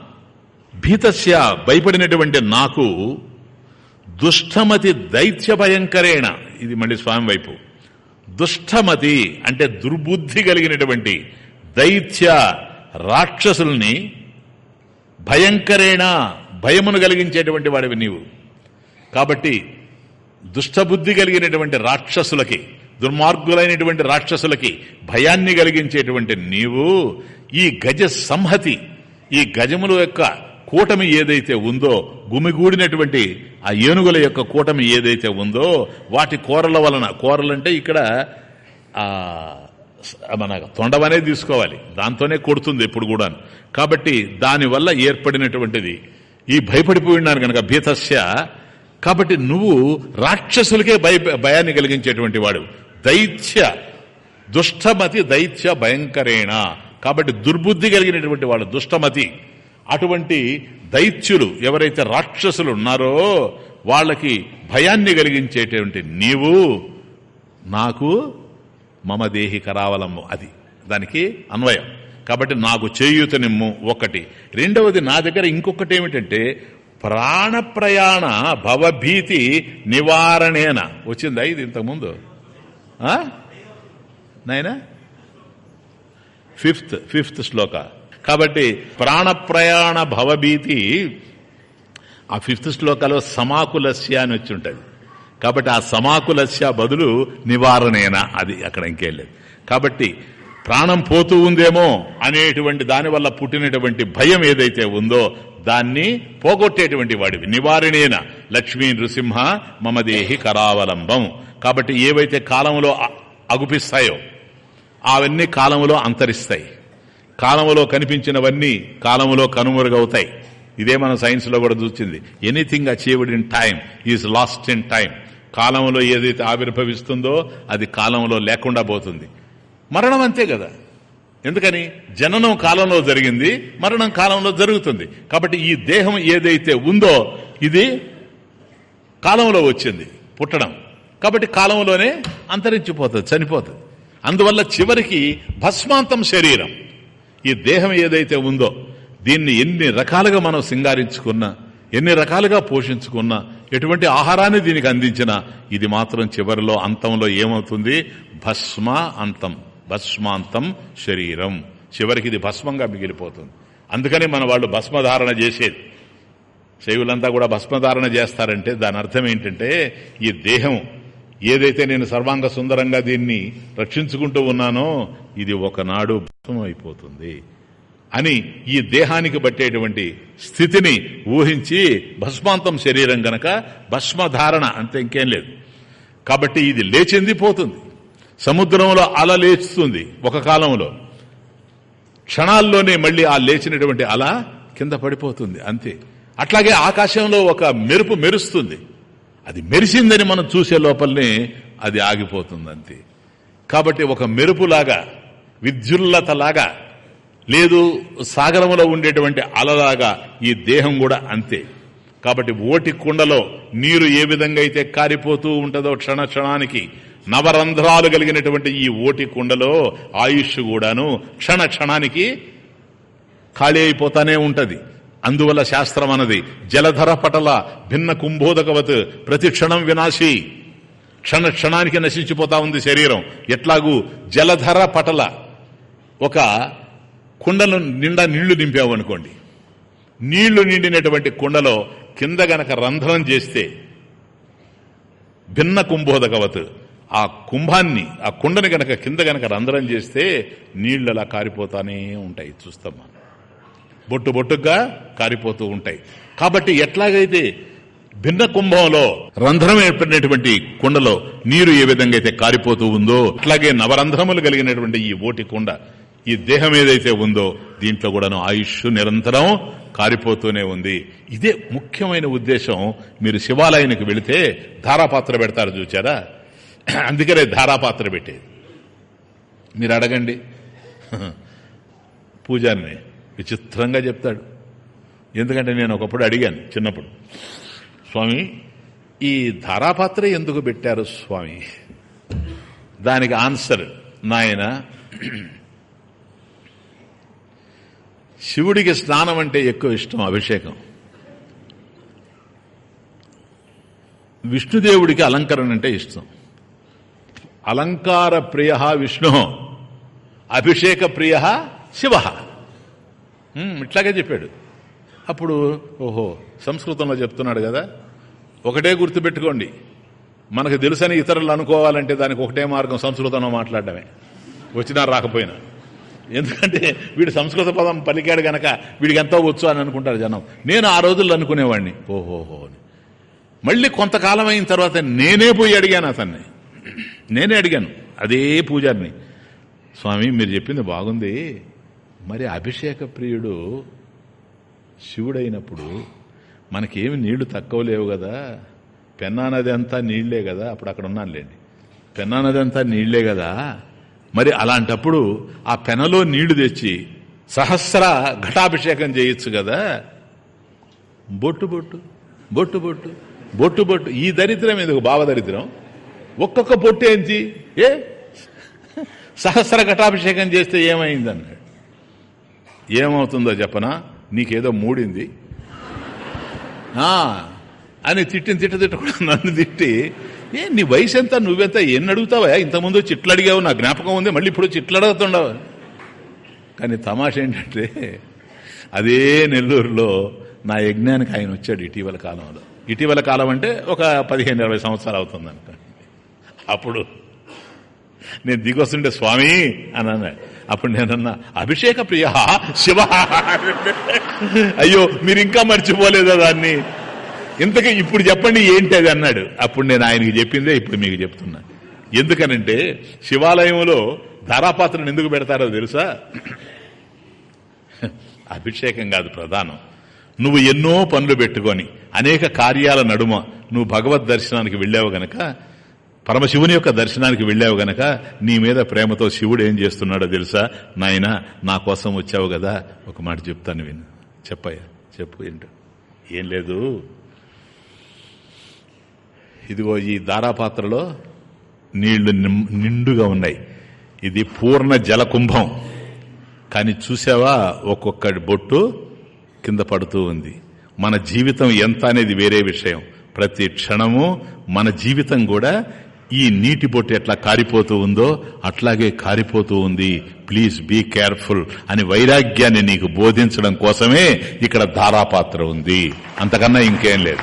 భీతస్య భయపడినటువంటి నాకు దుష్టమతి దైత్య భయంకరేణ ఇది మళ్ళీ స్వామి వైపు. దుష్టమతి అంటే దుర్బుద్ధి కలిగినటువంటి దైత్య రాక్షసుల్ని భయంకరేణ భయమును కలిగించేటువంటి వాడివి నీవు. కాబట్టి దుష్టబుద్ధి కలిగినటువంటి రాక్షసులకి దుర్మార్గులైనటువంటి రాక్షసులకి భయాన్ని కలిగించేటువంటి నీవు ఈ గజ సంహతి ఈ గజముల యొక్క కూటమి ఏదైతే ఉందో గుమిగూడినటువంటి ఆ ఏనుగుల యొక్క కూటమి ఏదైతే ఉందో వాటి కూరల వలన కూరలంటే ఇక్కడ మన తొండమనే తీసుకోవాలి. దాంతోనే కొడుతుంది ఎప్పుడు కూడా కాబట్టి దానివల్ల ఏర్పడినటువంటిది. ఈ భయపడిపోయినాను కనుక భీతస్య. కాబట్టి నువ్వు రాక్షసులకే భయ భయాన్ని కలిగించేటువంటి వాడు. దైత్య దుష్టమతి దైత్య భయంకరేణ. కాబట్టి దుర్బుద్ధి కలిగినటువంటి వాడు దుష్టమతి. అటువంటి దైత్యులు ఎవరైతే రాక్షసులు ఉన్నారో వాళ్ళకి భయాన్ని కలిగించేటువంటి నీవు నాకు మమ దేహి కరావలము అది. దానికి అన్వయం. కాబట్టి నాకు చేయూతనిమ్ము ఒకటి. రెండవది నా దగ్గర ఇంకొకటి ఏమిటంటే ప్రాణ ప్రయాణ భవభీతి నివారణేన. వచ్చిందా ఇది ఇంతకుముందు? నాయనా? ఫిఫ్త్ ఫిఫ్త్ శ్లోక. కాబట్టి ప్రాణ ప్రయాణ భవభీతి ఆ ఫిఫ్త్ శ్లోకాలో సమాకులస్య అని వచ్చి ఉంటుంది. కాబట్టి ఆ సమాకులస్య బదులు నివారణేనా? అది అక్కడ ఇంకేం కాబట్టి ప్రాణం పోతూ ఉందేమో అనేటువంటి దానివల్ల పుట్టినటువంటి భయం ఏదైతే ఉందో దాన్ని పోగొట్టేటువంటి వాడివి. నివారణేన? లక్ష్మీ నృసింహ మమదేహి కరావలంబం. కాబట్టి ఏవైతే కాలంలో అగుపిస్తాయో అవన్నీ కాలంలో అంతరిస్తాయి. కాలంలో కనిపించినవన్నీ కాలంలో కనుమరుగవుతాయి. ఇదే మన సైన్స్లో కూడా చూసింది. Anything achieved in time is lost in time కాలంలో ఏదైతే ఆవిర్భవిస్తుందో అది కాలంలో లేకుండా పోతుంది. మరణం అంతే కదా. ఎందుకని? జననం కాలంలో జరిగింది మరణం కాలంలో జరుగుతుంది. కాబట్టి ఈ దేహం ఏదైతే ఉందో ఇది కాలంలో వచ్చింది పుట్టడం. కాబట్టి కాలంలోనే అంతరించిపోతుంది చనిపోతుంది. అందువల్ల చివరికి భస్మాంతం శరీరం. ఈ దేహం ఏదైతే ఉందో దీన్ని ఎన్ని రకాలుగా మనం సింగారించుకున్నా ఎన్ని రకాలుగా పోషించుకున్నా ఎటువంటి ఆహారాన్ని దీనికి అందించినా ఇది మాత్రం చివరిలో అంతంలో ఏమవుతుంది? భస్మ అంతం. భస్మాంతం శరీరం. చివరికి ఇది భస్మంగా మిగిలిపోతుంది. అందుకని మన వాళ్ళు భస్మధారణ చేసేది. శైవులంతా కూడా భస్మధారణ చేస్తారంటే దాని అర్థం ఏంటంటే ఈ దేహం ఏదైతే నేను సర్వాంగ సుందరంగా దీన్ని రక్షించుకుంటూ ఉన్నానో ఇది ఒకనాడు భస్మం అయిపోతుంది అని ఈ దేహానికి పట్టేటువంటి స్థితిని ఊహించి భస్మాంతం శరీరం గనక భస్మధారణ అంతే ఇంకేం లేదు. కాబట్టి ఇది లేచింది పోతుంది. సముద్రంలో అల లేచుతుంది ఒక కాలంలో. క్షణాల్లోనే మళ్ళీ ఆ లేచినటువంటి అల కింద పడిపోతుంది అంతే. అట్లాగే ఆకాశంలో ఒక మెరుపు మెరుస్తుంది. అది మెరిసిందని మనం చూసే లోపలనే అది ఆగిపోతుంది అంతే కాబట్టి ఒక మెరుపులాగా విద్యుల్లతలాగా లేదు సాగరంలో ఉండేటువంటి అలలాగా ఈ దేహం కూడా అంతే. కాబట్టి ఓటి కుండలో నీరు ఏ విధంగా అయితే కారిపోతూ ఉంటుందో క్షణ క్షణానికి నవరంధ్రాలు కలిగినటువంటి ఈ ఓటి కుండలో ఆయుష్ కూడాను క్షణ క్షణానికి ఖాళీ అయిపోతానే ఉంటది. అందువల్ల శాస్త్రం అన్నది జలధర పటల భిన్న కుంభోదకవత్ ప్రతి క్షణం వినాశి. క్షణ క్షణానికి నశించిపోతా ఉంది శరీరం. ఎట్లాగూ జలధర పటల. ఒక కుండలు నిండా నీళ్ళు నింపామనుకోండి నీళ్ళు నిండినటువంటి కుండలో కింద గనక రంధ్రం చేస్తే భిన్న కుంభోదకవత్. ఆ కుంభాన్ని ఆ కుండని గనక కింద గనక రంధ్రం చేస్తే నీళ్ళు అలా కారిపోతానే ఉంటాయి చూస్తాం బొట్టు బొట్టుగా కారిపోతూ ఉంటాయి. కాబట్టి ఎట్లాగైతే భిన్న కుంభంలో రంధ్రం ఏర్పడినటువంటి కుండలో నీరు ఏ విధంగా అయితే కారిపోతూ ఉందో అట్లాగే నవరంధ్రములు కలిగినటువంటి ఈ ఓటి కుండ ఈ దేహం ఏదైతే ఉందో దీంట్లో కూడాను ఆయుష్ నిరంతరం కారిపోతూనే ఉంది. ఇదే ముఖ్యమైన ఉద్దేశం మీరు శివాలయానికి వెళితే ధారాపాత్ర పెడతారు చూచారా? అందుకనే ధారాపాత్ర పెట్టేది. మీరు అడగండి. *laughs* పూజారిని. విచిత్రంగా చెప్తాడు. ఎందుకంటే నేను ఒకప్పుడు అడిగాను చిన్నప్పుడు. స్వామి ఈ ధారాపాత్ర ఎందుకు పెట్టారు స్వామి? దానికి ఆన్సర్ నాయన శివుడికి స్నానం అంటే ఎక్కువ ఇష్టం అభిషేకం. విష్ణుదేవుడికి అలంకరణ అంటే ఇష్టం. అలంకార ప్రియ విష్ణు అభిషేక ప్రియ శివ. ఇట్లాగే చెప్పాడు. అప్పుడు ఓహో సంస్కృతంలో చెప్తున్నాడు కదా ఒకటే గుర్తుపెట్టుకోండి. మనకు తెలుసని ఇతరులు అనుకోవాలంటే దానికి ఒకటే మార్గం సంస్కృతంలో మాట్లాడటమే వచ్చినా రాకపోయినా. ఎందుకంటే వీడు సంస్కృత పదం పలికాడు గనక వీడికి ఎంతో వచ్చు అని అనుకుంటారు జనం. నేను ఆ రోజుల్లో అనుకునేవాడిని ఓహోహో అని. మళ్ళీ కొంతకాలం అయిన తర్వాత నేనే పోయి అడిగాను అతన్ని. నేనే అడిగాను. అదే పూజారిని. స్వామి మీరు చెప్పింది బాగుంది. మరి అభిషేక ప్రియుడు శివుడైనప్పుడు మనకేమి నీళ్ళు తక్కువ లేవు కదా. పెన్నానది అంతా నీళ్ళే కదా. అప్పుడు అక్కడ ఉన్నానులేండి. పెన్నా నది అంతా నీళ్ళే కదా. మరి అలాంటప్పుడు ఆ పెనలో నీళ్ళు తెచ్చి సహస్ర ఘటాభిషేకం చేయొచ్చు కదా. బొట్టు బొట్టు బొట్టు బొట్టు బొట్టు బొట్టు. ఈ దరిద్రం ఎందుకు? భావదరిద్రం ఒక్కొక్క బొట్టు ఏంటి? ఏ? సహస్ర ఘటాభిషేకం చేస్తే ఏమైంది అన్నాడు ఏమవుతుందో చెప్పనా? నీకేదో మూడింది. అని తిట్టిన తిట్ట తిట్టకుండా నన్ను తిట్టి ఏ నీ వయసు ఎంత నువ్వెంత? ఎన్ని అడుగుతావా ఇంతకుముందు చిట్లు అడిగావు నా జ్ఞాపకం ఉంది మళ్ళీ ఇప్పుడు చిట్లు అడుగుతుండవు కానీ తమాష ఏంటంటే అదే నెల్లూరులో నా యజ్ఞానికి ఆయన వచ్చాడు ఇటీవల కాలంలో. ఇటీవల కాలం అంటే ఒక పదిహేను ఇరవై సంవత్సరాలు అవుతుంది అప్పుడు నేను దిగొస్తుంటే స్వామి అని అన్నాడు. అప్పుడు నేనన్నా అభిషేక ప్రియ శివ. అయ్యో మీరు ఇంకా మర్చిపోలేదా దాన్ని? ఇంతకీ ఇప్పుడు చెప్పండి ఏంటి అది అన్నాడు. అప్పుడు నేను ఆయనకి చెప్పిందే ఇప్పుడు మీకు చెప్తున్నా. ఎందుకనంటే శివాలయంలో ధారాపాత్రను ఎందుకు పెడతారో తెలుసా? అభిషేకం కాదు ప్రధానం. నువ్వు ఎన్నో పనులు పెట్టుకొని అనేక కార్యాల నడుమ నువ్వు భగవద్ దర్శనానికి వెళ్ళావు గనక పరమశివుని యొక్క దర్శనానికి వెళ్ళావు గనక నీ మీద ప్రేమతో శివుడు ఏం చేస్తున్నాడో తెలుసా? నాయన నా కోసం వచ్చావు కదా. ఒక మాట చెప్తాను విను. చెప్పయ్యా చెప్పు ఏంటో ఏం లేదు. ఇదిగో ఈ దారాపాత్రలో నీళ్ళు నిం- నిండుగా ఉన్నాయి. ఇది పూర్ణ జలకుంభం కానీ చూసావా? ఒక్కొక్క బొట్టు కింద పడుతూ ఉంది. మన జీవితం ఎంత అనేది వేరే విషయం. ప్రతి క్షణము మన జీవితం కూడా ఈ నీటి బొట్టు ఎట్లా కారిపోతూ ఉందో అట్లాగే కారిపోతూ ఉంది. ప్లీజ్ బీ కేర్ఫుల్ అని వైరాగ్యాన్ని నీకు బోధించడం కోసమే ఇక్కడ ధారాపాత్ర ఉంది. అంతకన్నా ఇంకేం లేదు.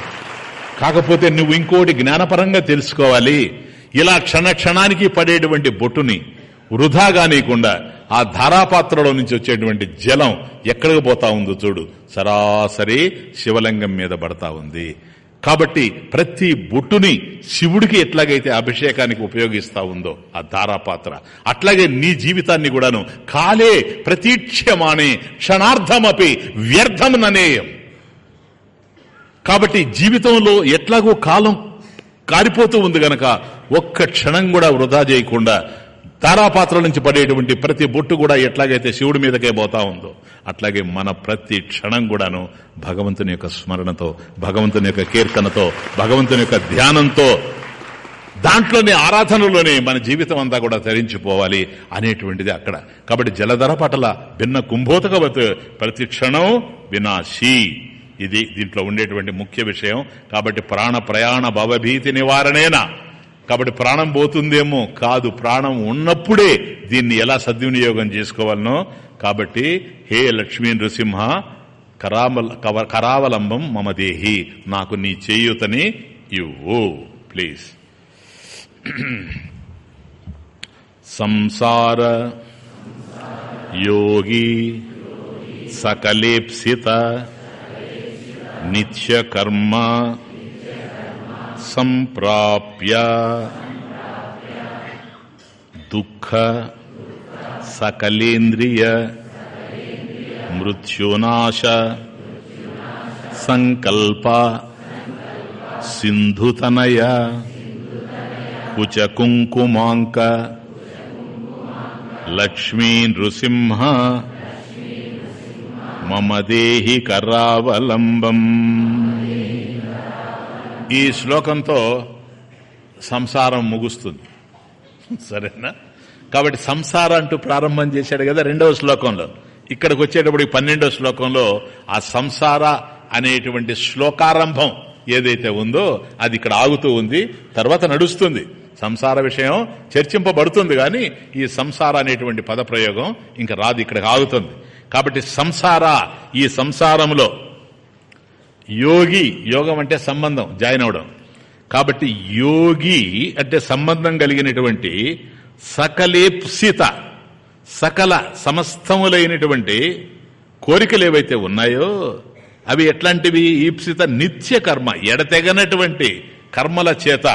కాకపోతే నువ్వు ఇంకోటి జ్ఞానపరంగా తెలుసుకోవాలి. ఇలా క్షణ క్షణానికి పడేటువంటి బొట్టుని వృధా కానీయకుండా ఆ ధారాపాత్రలో నుంచి వచ్చేటువంటి జలం ఎక్కడికి పోతా ఉందో చూడు. సరాసరి శివలింగం మీద పడతా ఉంది. కాబట్టి ప్రతి బొట్టుని శివుడికి ఎట్లాగైతే అభిషేకానికి ఉపయోగిస్తా ఉందో ఆ ధారాపాత్ర. అట్లాగే నీ జీవితాన్ని కూడాను కాలే ప్రతీక్షమానే క్షణార్థమపి వ్యర్థం ననేయం. కాబట్టి జీవితంలో ఎట్లాగో కాలం కారిపోతూ ఉంది గనక ఒక్క క్షణం కూడా వృధా చేయకుండా తారాపాత్ర నుంచి పడేటువంటి ప్రతి బొట్టు కూడా ఎట్లాగైతే శివుడి మీదకే పోతా ఉందో అట్లాగే మన ప్రతి క్షణం కూడాను భగవంతుని యొక్క స్మరణతో భగవంతుని యొక్క కీర్తనతో భగవంతుని యొక్క ధ్యానంతో దాంట్లోనే ఆరాధనలోనే మన జీవితం అంతా కూడా తరించిపోవాలి అనేటువంటిది అక్కడ. కాబట్టి జలధర పటల భిన్న కుంభోతకవత్ ప్రతి క్షణం వినాశీ. ఇది దీంట్లో ఉండేటువంటి ముఖ్య విషయం. కాబట్టి ప్రాణ ప్రయాణ భవభీతి నివారణేనా. కాబట్టి ప్రాణం పోతుందేమో కాదు ప్రాణం ఉన్నప్పుడే దీన్ని ఎలా సద్వినియోగం చేసుకోవాలనో కాబట్టి హే లక్ష్మీ నృసింహ కరామల కవ- కరావలంబం మమ దేహి నాకు నీ చేయూతని ఇవ్వు ప్లీజ్. సంసార యోగి సకలేప్సిత నిత్యకర్మ సంప్రాప్య దుఃఖ సకలేంద్రియ మృత్యునాశ సంకల్ప సింధుతనయ కుచకుంకుమాంక లక్ష్మీ నృసింహ మమ దేహి కరావలంబం ఈ శ్లోకంతో సంసారం ముగుస్తుంది. సరేనా? కాబట్టి సంసారం అంటూ ప్రారంభం చేశాడు కదా రెండవ శ్లోకంలో. ఇక్కడికి వచ్చేటప్పుడు పన్నెండవ శ్లోకంలో ఆ సంసార అనేటువంటి శ్లోకారంభం ఏదైతే ఉందో అది ఇక్కడ ఆగుతూ ఉంది తర్వాత నడుస్తుంది. సంసార విషయం చర్చింపబడుతుంది కానీ ఈ సంసార అనేటువంటి పదప్రయోగం ఇంకా రాదు ఇక్కడికి ఆగుతుంది. కాబట్టి సంసార ఈ సంసారంలో యోగి యోగం అంటే సంబంధం జాయిన్ అవడం. కాబట్టి యోగి అంటే సంబంధం కలిగినటువంటి సకలేప్సిత సకల సమస్తములైనటువంటి కోరికలు ఏవైతే ఉన్నాయో అవి ఎట్లాంటివి? ఈప్సిత నిత్య కర్మ ఎడతెగనటువంటి కర్మల చేత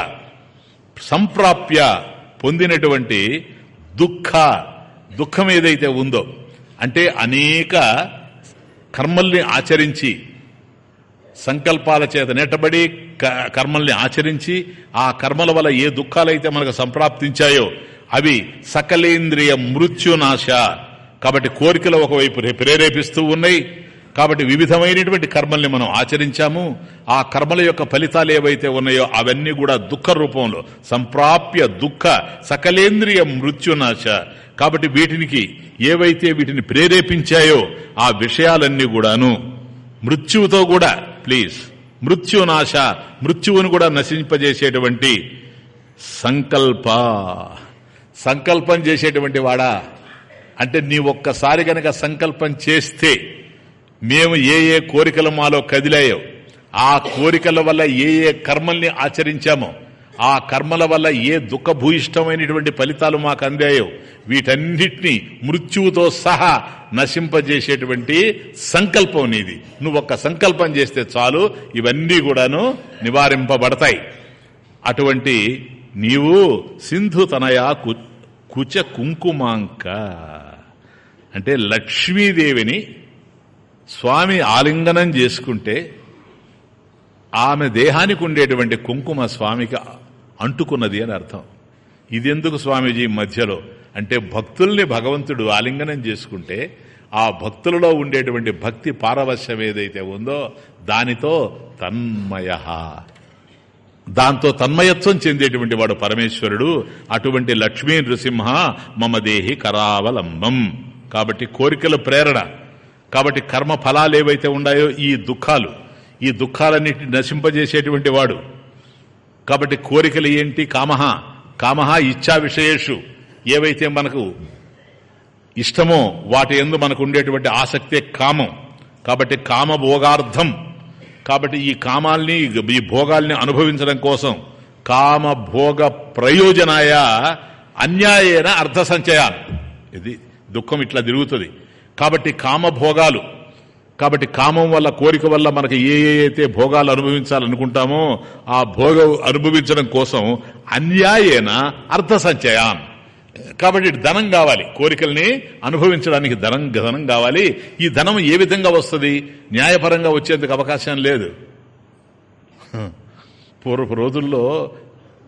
సంప్రాప్య పొందినటువంటి దుఃఖ దుఃఖం ఏదైతే ఉందో అంటే అనేక కర్మల్ని ఆచరించి సంకల్పాల చేత నెట్టబడి కర్మల్ని ఆచరించి ఆ కర్మల వల్ల ఏ దుఃఖాలైతే మనకు సంప్రాప్తించాయో అవి సకలేంద్రియ మృత్యునాశ. కాబట్టి కోరికలు ఒకవైపు ప్రేరేపిస్తూ ఉన్నాయి. కాబట్టి వివిధమైనటువంటి కర్మల్ని మనం ఆచరించాము. ఆ కర్మల యొక్క ఫలితాలు ఏవైతే ఉన్నాయో అవన్నీ కూడా దుఃఖ రూపంలో సంప్రాప్య దుఃఖ సకలేంద్రియ మృత్యునాశ. కాబట్టి వీటికి ఏవైతే వీటిని ప్రేరేపించాయో ఆ విషయాలన్నీ కూడాను మృత్యువుతో కూడా ప్లీజ్. మృత్యునాశ మృత్యువును కూడా నశింపజేసేటువంటి సంకల్ప. సంకల్పం చేసేటువంటి వాడా? అంటే నీ ఒక్కసారి గనక సంకల్పం చేస్తే మేము ఏ ఏ కోరికలు మాలో కదిలాయో ఆ కోరికల వల్ల ఏ ఏ కర్మల్ని ఆచరించామో ఆ కర్మల వల్ల ఏ దుఃఖభూయిష్టమైనటువంటి ఫలితాలు మాకు అందాయో వీటన్నిటినీ మృత్యువుతో సహా నశింపజేసేటువంటి సంకల్పం నీది. నువ్వు ఒక్క సంకల్పం చేస్తే చాలు ఇవన్నీ కూడాను నివారింపబడతాయి. అటువంటి నీవు సింధు తనయా కుచ కుంకుమాంక. అంటే లక్ష్మీదేవిని స్వామి ఆలింగనం చేసుకుంటే ఆమె దేహానికి ఉండేటువంటి కుంకుమ స్వామికి అంటుకున్నది అని అర్థం. ఇదెందుకు స్వామీజీ మధ్యలో? అంటే భక్తుల్ని భగవంతుడు ఆలింగనం చేసుకుంటే ఆ భక్తులలో ఉండేటువంటి భక్తి పారవశ్యం ఏదైతే ఉందో దానితో తన్మయ. దాంతో తన్మయత్వం చెందేటువంటి వాడు పరమేశ్వరుడు. అటువంటి లక్ష్మీ నృసింహ మమ దేహి కరావలంబం. కాబట్టి కోరికల ప్రేరణ. కాబట్టి కర్మ ఫలాలు ఏవైతే ఉన్నాయో ఈ దుఃఖాలు. ఈ దుఃఖాలన్నింటినీ నశింపజేసేటువంటి వాడు. కాబట్టి కోరికలు ఏంటి? కామహ. కామహ ఇచ్చా విషయేషు. ఏవైతే మనకు ఇష్టమో వాటి ఎందు మనకు ఉండేటువంటి ఆసక్తే కామం. కాబట్టి కామ భోగార్థం. కాబట్టి ఈ కామాల్ని ఈ భోగాల్ని అనుభవించడం కోసం కామ భోగ ప్రయోజనాయ అన్యాయేన అర్థ సంచయాలు ఇది దుఃఖం ఇట్లా తిరుగుతుంది. కాబట్టి కామభోగాలు. కాబట్టి కామం వల్ల కోరిక వల్ల మనకి ఏ అయితే భోగాలు అనుభవించాలనుకుంటామో ఆ భోగ అనుభవించడం కోసం అన్యాయేన అర్థ సంచయాన్. కాబట్టి ధనం కావాలి కోరికల్ని అనుభవించడానికి ధనం ధనం కావాలి. ఈ ధనం ఏ విధంగా వస్తుంది? న్యాయపరంగా వచ్చేందుకు అవకాశం లేదు. పూర్వపు రోజుల్లో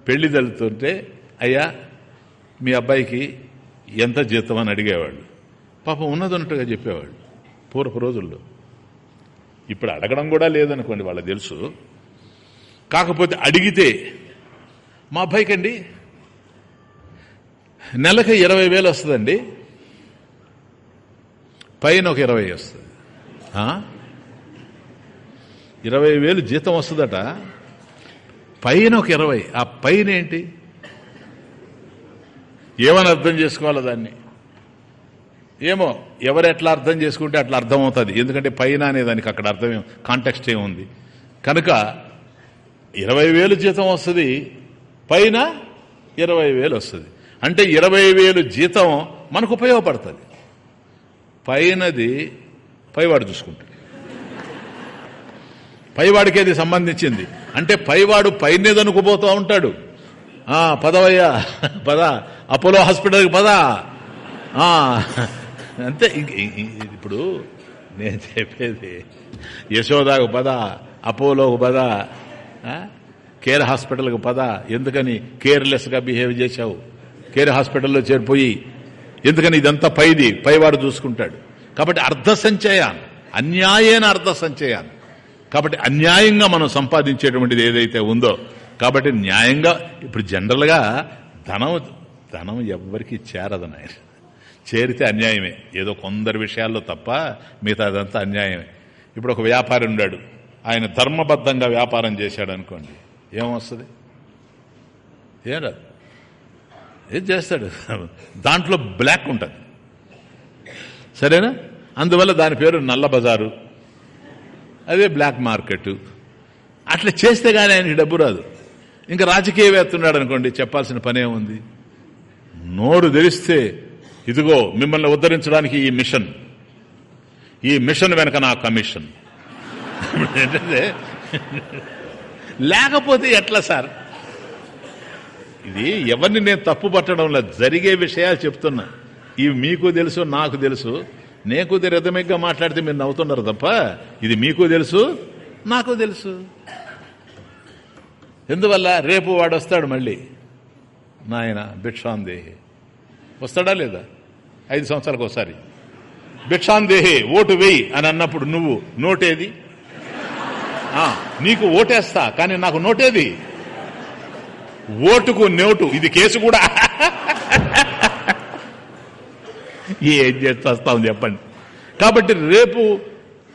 పెళ్ళి జరుగుతుంటే అయ్యా మీ అబ్బాయికి ఎంత జీతం అని అడిగేవాళ్ళు. పాపం ఉన్నదన్నట్టుగా చెప్పేవాళ్ళు పూర్వపు రోజుల్లో. ఇప్పుడు అడగడం కూడా లేదనుకోండి వాళ్ళకి తెలుసు. కాకపోతే అడిగితే మా అబ్బాయికి అండి నెలకు ఇరవై వేలు వస్తుందండి. పైన ఒక ఇరవై వస్తుంది. ఇరవై వేలు జీతం వస్తుందట. పైన ఒక ఇరవై. ఆ పైన ఏంటి? ఏమని అర్థం చేసుకోవాలి దాన్ని? ఏమో ఎవరు ఎట్లా అర్థం చేసుకుంటే అట్లా అర్థమవుతుంది. ఎందుకంటే పైన అనే దానికి అక్కడ అర్థం కాంటెక్స్ట్ ఏముంది కనుక ఇరవై వేలు జీతం వస్తుంది పైన ఇరవై వేలు వస్తుంది. అంటే ఇరవై వేలు జీతం మనకు ఉపయోగపడుతుంది. పైనది పైవాడు చూసుకుంటాడు. పైవాడికి అది సంబంధించింది? అంటే పైవాడు పైనదనుకుపోతూ ఉంటాడు. పదవయ్యా పద. అపోలో హాస్పిటల్కి పద. అంతే ఇప్పుడు నేను చెప్పేది యశోదాకు పద అపోలోకు పద కేర్ హాస్పిటల్కి పద. ఎందుకని కేర్లెస్గా బిహేవ్ చేశావు? కేర్ హాస్పిటల్లో చేరిపోయి. ఎందుకని ఇదంతా పైది పైవాడు చూసుకుంటాడు? కాబట్టి అర్ధ సంచయాన్ అన్యాయైన అర్ధ సంచయాన్ కాబట్టి అన్యాయంగా మనం సంపాదించేటువంటిది ఏదైతే ఉందో కాబట్టి న్యాయంగా ఇప్పుడు జనరల్గా ధనం ధనం ఎవ్వరికి చేరదు నాయన. చేరితే అన్యాయమే. ఏదో కొందరు విషయాల్లో తప్ప మిగతా అదంతా అన్యాయమే. ఇప్పుడు ఒక వ్యాపారి ఉన్నాడు. ఆయన ధర్మబద్ధంగా వ్యాపారం చేశాడు అనుకోండి. ఏమొస్తుంది? ఏం రాదు. ఏం చేస్తాడు? దాంట్లో బ్లాక్ ఉంటుంది. సరేనా? అందువల్ల దాని పేరు నల్ల బజారు. అదే బ్లాక్ మార్కెట్. అట్లా చేస్తే కానీ ఆయనకి డబ్బు రాదు. ఇంకా రాజకీయవేత్త ఉన్నాడు అనుకోండి చెప్పాల్సిన పనే ఉంది నోరు తెరిస్తే ఇదిగో మిమ్మల్ని ఉద్ధరించడానికి ఈ మిషన్. ఈ మిషన్ వెనక నా కమిషన్. ఏంటంటే లేకపోతే ఎట్లా సార్? ఇది ఎవరిని నేను తప్పు పట్టడం జరిగే విషయాలు చెప్తున్నా. ఇవి మీకు తెలుసు నాకు తెలుసు. నేను రిథమిక్గా మాట్లాడితే మీరు నవ్వుతున్నారు తప్ప ఇది మీకు తెలుసు నాకు తెలుసు. ఎందువల్ల? రేపు వాడు వస్తాడు మళ్ళీ. నాయన భిక్షాందేహి వస్తాడా లేదా? ఐదు సంవత్సరాలకు ఒకసారి. భిక్షాందేహే ఓటు వేయి అని అన్నప్పుడు నువ్వు నోటేది? ఆ, నీకు ఓటేస్తా కానీ నాకు నోటేది? ఓటుకు నోటు ఇది కేసు కూడా. ఏం చేస్తాం చెప్పండి. కాబట్టి రేపు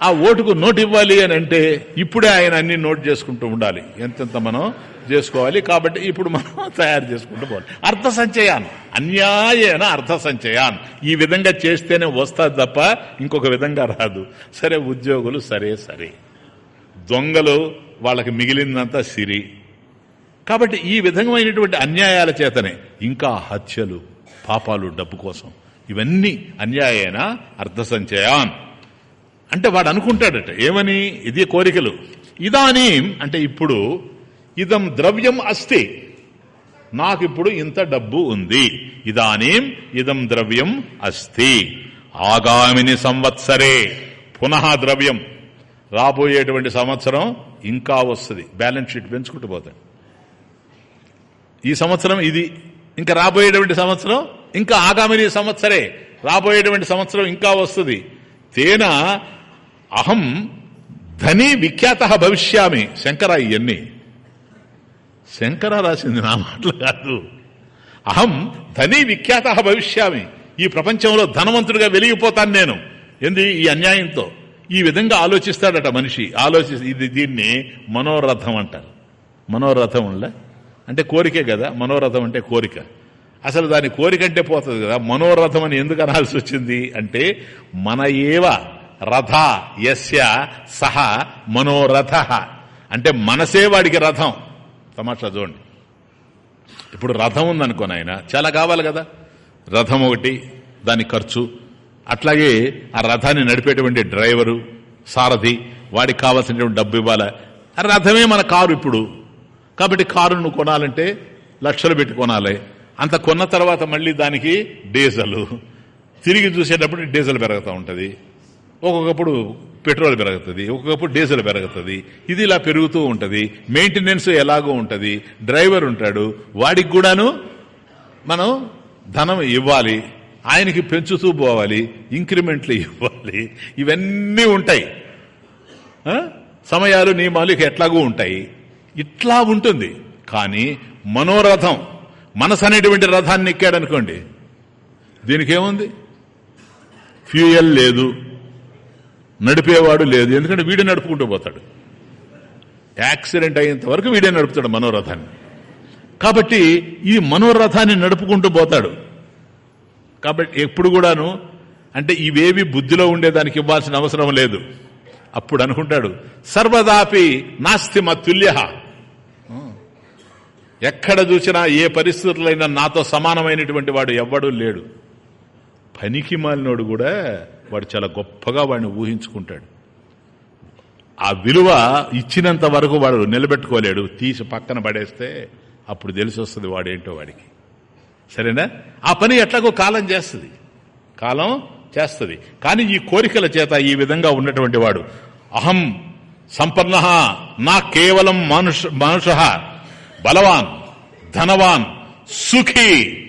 ఆ ఓటుకు నోటు ఇవ్వాలి అని అంటే ఇప్పుడే ఆయన అన్ని నోట్ చేసుకుంటూ ఉండాలి. ఎంతెంత మనం? చేసుకోవాలి. కాబట్టి ఇప్పుడు మనం తయారు చేసుకుంటూ పోవాలి. అర్థ సంచయాన్. అన్యాయేన అర్థ సంచయాన్. ఈ విధంగా చేస్తేనే వస్తుంది తప్ప ఇంకొక విధంగా రాదు. సరే ఉద్యోగులు సరే సరే. దొంగలు వాళ్ళకి మిగిలిందంతా సిరి. కాబట్టి ఈ విధమైనటువంటి అన్యాయాల చేతనే ఇంకా హత్యలు పాపాలు డబ్బు కోసం. ఇవన్నీ అన్యాయేన అర్థ సంచయాన్. అంటే వాడు అనుకుంటాడట ఏమని? ఇది కోరికలు. ఇదానీ అంటే ఇప్పుడు ఇదం ద్రవ్యం అస్తి. నాకిప్పుడు ఇంత డబ్బు ఉంది. ఇదానీం ఇదం ద్రవ్యం అస్తి. ఆగామిని సంవత్సరే. పునః ద్రవ్యం. రాబోయేటువంటి సంవత్సరం ఇంకా వస్తుంది. బ్యాలెన్స్ షీట్ పెంచుకుంటూ పోతాడు ఈ సంవత్సరం ఇది. ఇంకా రాబోయేటువంటి సంవత్సరం ఇంకా ఆగామిని సంవత్సరే. రాబోయేటువంటి సంవత్సరం ఇంకా వస్తుంది. తేన అహం ధనీ విఖ్యాత భవిష్యామి. శంకర ఇవన్నీ శంకర రాసింది నా మాటలు కాదు. అహం ధనీ విఖ్యాత భవిష్యామి. ఈ ప్రపంచంలో ధనవంతుడిగా వెలిగిపోతాను నేను. ఏంది ఈ అన్యాయంతో? ఈ విధంగా ఆలోచిస్తాడట మనిషి. ఆలోచి ఇది దీన్ని మనోరథం అంటారు. మనోరథం అంటే కోరికే కదా? మనోరథం అంటే కోరిక. అసలు దాని కోరిక అంటే పోతుంది కదా? మనోరథం అని ఎందుకు అనాల్సి వచ్చింది? అంటే మన ఏవ రథ యస్య సహ మనోరథ. అంటే మనసే వాడికి రథం. తమాషా చూడండి. ఇప్పుడు రథం ఉందనుకో ఆయన చాలా కావాలి కదా? రథం ఒకటి దాని ఖర్చు. అట్లాగే ఆ రథాన్ని నడిపేటువంటి డ్రైవరు సారథి వాడికి కావాల్సినటువంటి డబ్బు ఇవ్వాలి? రథమే మన కారు ఇప్పుడు. కాబట్టి కారు నువ్వు కొనాలంటే లక్షలు పెట్టి కొనాలి. అంత కొన్న తర్వాత మళ్ళీ దానికి డీజల్. తిరిగి చూసేటప్పుడు డీజల్ పెరుగుతూ ఉంటుంది. ఒక్కొక్కప్పుడు పెట్రోల్ పెరుగుతుంది ఒక్కొక్కప్పుడు డీజిల్ పెరుగుతుంది ఇది ఇలా పెరుగుతూ ఉంటుంది మెయింటెనెన్స్ ఎలాగో ఉంటుంది డ్రైవర్ ఉంటాడు వాడికి కూడాను మనం ధనం ఇవ్వాలి ఆయనకి పెంచుతూ పోవాలి ఇంక్రిమెంట్లు ఇవ్వాలి ఇవన్నీ ఉంటాయి. సమయాలు నియమాలు ఇక ఎట్లాగూ ఉంటాయి. ఇట్లా ఉంటుంది. కానీ మనోరథం మనసు అనేటువంటి రథాన్ని ఎక్కాడనుకోండి దీనికి ఏముంది ఫ్యూయల్ లేదు. నడిపేవాడు లేదు. ఎందుకంటే వీడే నడుపుకుంటూ పోతాడు. యాక్సిడెంట్ అయ్యేంత వరకు వీడే నడుపుతాడు మనోరథాన్ని. కాబట్టి ఈ మనోరథాన్ని నడుపుకుంటూ పోతాడు. కాబట్టి ఎప్పుడు కూడాను అంటే ఇవేవి బుద్ధిలో ఉండేదానికి ఇవ్వాల్సిన అవసరం లేదు. అప్పుడు అనుకుంటాడు సర్వదాపి నాస్తి మత్తుల్య ఎక్కడ చూసినా ఏ పరిస్థితులైనా నాతో సమానమైనటువంటి వాడు ఎవ్వడూ లేడు. పనికి మాలినోడు కూడా వాడు చాలా గొప్పగా వాడిని ఊహించుకుంటాడు. ఆ విలువ ఇచ్చినంత వరకు వాడు నిలబెట్టుకోలేడు. తీసి పక్కన పడేస్తే అప్పుడు తెలిసి వస్తుంది వాడేంటో వాడికి. సరేనా? ఆ పని ఎట్లాగో కాలం చేస్తుంది. కాలం చేస్తుంది. కానీ ఈ కోరికల చేత ఈ విధంగా ఉన్నటువంటి వాడు అహం సంపన్న నా కేవలం మనుష మనుష బలవాన్ ధనవాన్ సుఖీ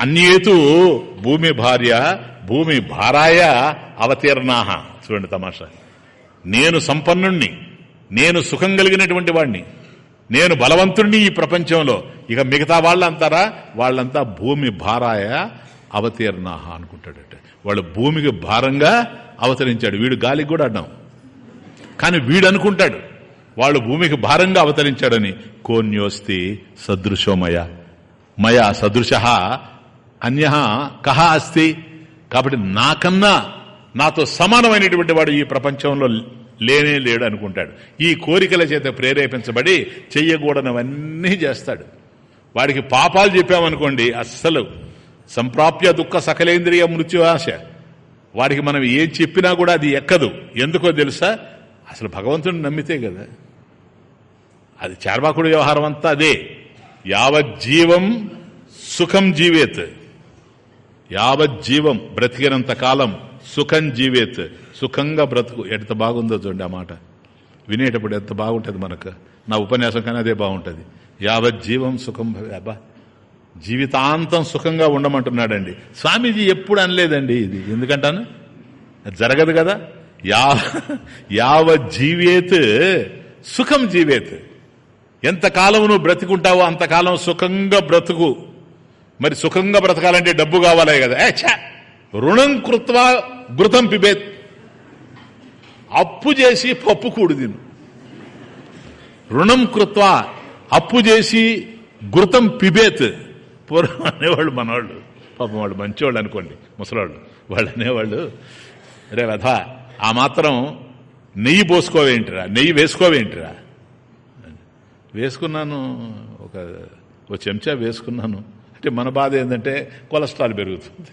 అన్యేతు భూమి భార్య భూమి భారాయ అవతీర్ణాహ చూడండి తమాషా. నేను సంపన్నుణ్ణి నేను సుఖం కలిగినటువంటి వాణ్ణి నేను బలవంతుణ్ణి ఈ ప్రపంచంలో. ఇక మిగతా వాళ్ళంతారా? వాళ్ళంతా భూమి భారాయ అవతీర్ణాహ అనుకుంటాడట. వాళ్ళు భూమికి భారంగా అవతరించాడు. వీడు గాలికి కూడా అడ్డాం. కానీ వీడు అనుకుంటాడు వాళ్ళు భూమికి భారంగా అవతరించాడని. కోన్యోస్తి సదృశోమయ మయ. సదృశ. అన్య కహ అస్తి. కాబట్టి నాకన్నా నాతో సమానమైనటువంటి వాడు ఈ ప్రపంచంలో లేనే లేడు అనుకుంటాడు. ఈ కోరికల చేత ప్రేరేపించబడి చెయ్యకూడనవన్నీ చేస్తాడు. వాడికి పాపాలు చెప్పామనుకోండి అస్సలు సంప్రాప్య దుఃఖ సకలేంద్రియ మృత్యు ఆశ వాడికి మనం ఏం చెప్పినా కూడా అది ఎక్కదు. ఎందుకో తెలుసా? అసలు భగవంతుడిని నమ్మితే కదా. అది చార్వాకుడి వ్యవహారం అంతా అదే. యావజ్జీవం సుఖం జీవేత్. యావజ్జీవం బ్రతికినంత కాలం సుఖం జీవేత్. సుఖంగా బ్రతుకు. ఎంత బాగుందో చూడండి ఆ మాట. వినేటప్పుడు ఎంత బాగుంటుంది మనకు. నా ఉపన్యాసం కానీ అదే బాగుంటుంది. యావజ్జీవం సుఖం అబ్బా. జీవితాంతం సుఖంగా ఉండమంటున్నాడండి. స్వామీజీ ఎప్పుడు అనలేదండి ఇది. ఎందుకంటాను? జరగదు కదా. యా యావ జీవేత్ సుఖం జీవేత్. ఎంతకాలం నువ్వు బ్రతుకుంటావో అంతకాలం సుఖంగా బ్రతుకు. మరి సుఖంగా బ్రతకాలంటే డబ్బు కావాలే కదా. ఏ ఛా! రుణం కృత్వా ఘృతం పిబేత్. అప్పు చేసి పప్పు కూడు తిను. రుణం కృత్వా అప్పు చేసి ఘృతం పిబేత్. పూర్వం అనేవాళ్ళు మనవాళ్ళు. పాపం వాళ్ళు మంచివాళ్ళు అనుకోండి ముసలాళ్ళు. వాళ్ళు అనేవాళ్ళు రే వధ ఆ మాత్రం నెయ్యి పోసుకోవేంటిరా నెయ్యి వేసుకోవేంటిరా? వేసుకున్నాను ఒక ఒక చెంచా వేసుకున్నాను. అంటే మన బాధ ఏంటంటే కొలెస్ట్రాల్ పెరుగుతుంది.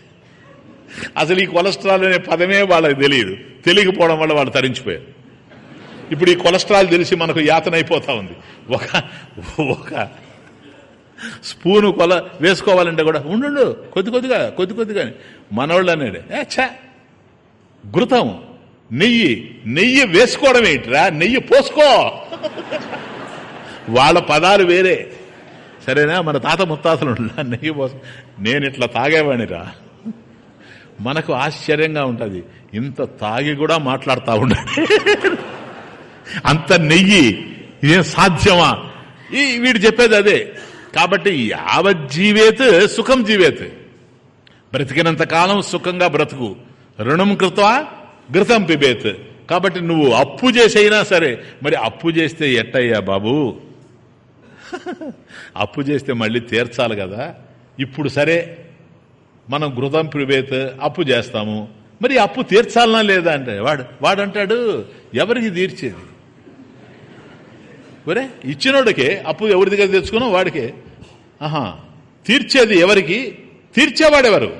అసలు ఈ కొలెస్ట్రాల్ అనే పదమే వాళ్ళకి తెలియదు. తెలియకపోవడం వల్ల వాళ్ళు తరించిపోయారు. ఇప్పుడు ఈ కొలెస్ట్రాల్ తెలిసి మనకు యాతన అయిపోతా ఉంది. ఒక ఒక స్పూను కొల వేసుకోవాలంటే కూడా ఉండు కొద్ది కొద్దిగా కొద్ది కొద్దిగా మనవాళ్ళు అనేది. ఏ ఛా! ఘృతం నెయ్యి నెయ్యి వేసుకోవడం ఏంటిరా? నెయ్యి పోసుకో. వాళ్ళ పదాలు వేరే. సరేనా? మన తాత ముత్తాతలు నెయ్యి పోసం. నేను ఇట్లా తాగేవాణిరా మనకు ఆశ్చర్యంగా ఉంటుంది. ఇంత తాగి కూడా మాట్లాడుతూ ఉండాలి. అంత నెయ్యి ఇదేం సాధ్యమా? ఈ వీడు చెప్పేది అదే. కాబట్టి యావజ్జీవేత్ సుఖం జీవేత్. బ్రతికినంత కాలం సుఖంగా బ్రతుకు. రుణం కృత్వా? ఘృతం పిబేత్. కాబట్టి నువ్వు అప్పు చేసైనా సరే మరి అప్పు చేస్తే ఎట్టయ్యా బాబు? అప్పు చేస్తే మళ్ళీ తీర్చాలి కదా. ఇప్పుడు సరే మనం ఘృతం ప్రివేత్ అప్పు చేస్తాము. మరి అప్పు తీర్చాలనా లేదా అంటే వాడు వాడంటాడు ఎవరికి తీర్చేది? ఒరే ఇచ్చినోడికే అప్పు ఎవరి దగ్గర తెచ్చుకున్నాం వాడికే. ఆహా తీర్చేది ఎవరికి? తీర్చేవాడెవరు?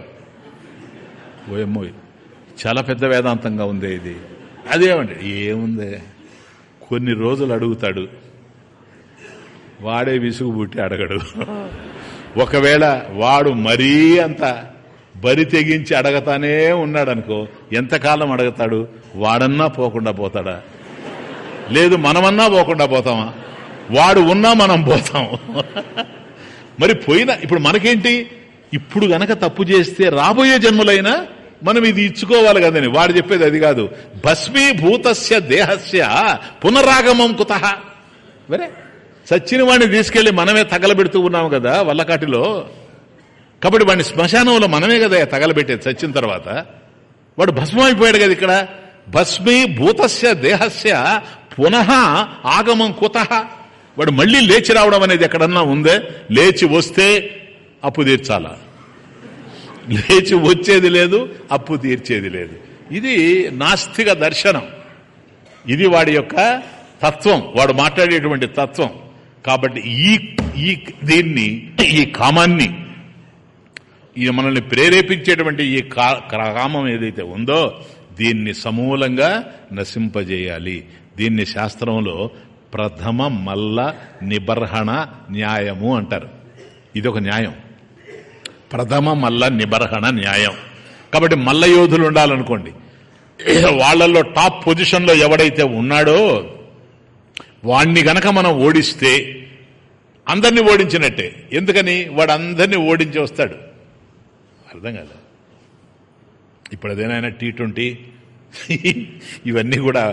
ఓయమ్మో చాలా పెద్ద వేదాంతంగా ఉంది ఇది. అదేమండి ఏముంది? కొన్ని రోజులు అడుగుతాడు వాడే విసుగు పుట్టి అడగడు. ఒకవేళ వాడు మరీ అంత బరి తెగించి అడగతానే ఉన్నాడనుకో ఎంతకాలం అడగతాడు? వాడన్నా పోకుండా పోతాడా? లేదు మనమన్నా పోకుండా పోతామా? వాడు ఉన్నా మనం పోతాం. మరి పోయిన ఇప్పుడు మనకేంటి? ఇప్పుడు గనక తప్పు చేస్తే రాబోయే జన్మలైనా మనం ఇది ఇచ్చుకోవాలి కదని వాడు చెప్పేది అది కాదు. భస్మీభూతస్య దేహస్య పునరాగమం కుత. వరే సచ్చిన వాడిని తీసుకెళ్ళి మనమే తగలబెడుతూ ఉన్నాం కదా వల్లకాటిలో. కాబట్టి వాడిని శ్మశానంలో మనమే కదా తగలబెట్టేది చచ్చిన తర్వాత. వాడు భస్మం అయిపోయాడు కదా ఇక్కడ. భస్మీ భూతస్య దేహస్య పునః ఆగమం కుత. వాడు మళ్ళీ లేచి రావడం అనేది ఎక్కడన్నా ఉందే? లేచి వస్తే అప్పు తీర్చాలా? లేచి వచ్చేది లేదు అప్పు తీర్చేది లేదు. ఇది నాస్తిక దర్శనం. ఇది వాడి యొక్క తత్వం. వాడు మాట్లాడేటువంటి తత్వం. కాబట్టి ఈ ఈ దీన్ని ఈ కామాన్ని ఈ మనల్ని ప్రేరేపించేటువంటి ఈ కా- కామం ఏదైతే ఉందో దీన్ని సమూలంగా నశింపజేయాలి. దీన్ని శాస్త్రంలో ప్రథమ మల్ల నిబర్హణ న్యాయము అంటారు. ఇది ఒక న్యాయం. ప్రథమ మల్ల నిబర్హణ న్యాయం. కాబట్టి మల్ల యోధులు ఉండాలనుకోండి. వాళ్ళల్లో టాప్ పొజిషన్లో ఎవడైతే ఉన్నాడో వాణ్ణి గనక మనం ఓడిస్తే అందరినీ ఓడించినట్టే. ఎందుకని? వాడు అందరినీ ఓడించి వస్తాడు. అర్థం కాదు. ఇప్పుడు అదేనైనా టీ ట్వంటీ? ఇవన్నీ కూడా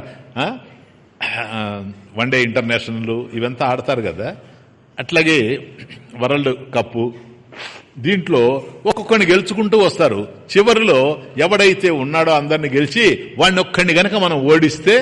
వన్ డే ఇంటర్నేషనల్ ఇవంతా ఆడతారు కదా. అట్లాగే వరల్డ్ కప్పు దీంట్లో ఒక్కొక్కడిని గెలుచుకుంటూ వస్తారు. చివరిలో ఎవడైతే ఉన్నాడో అందరిని గెలిచి వాడిని ఒక్కడిని గనక మనం ఓడిస్తే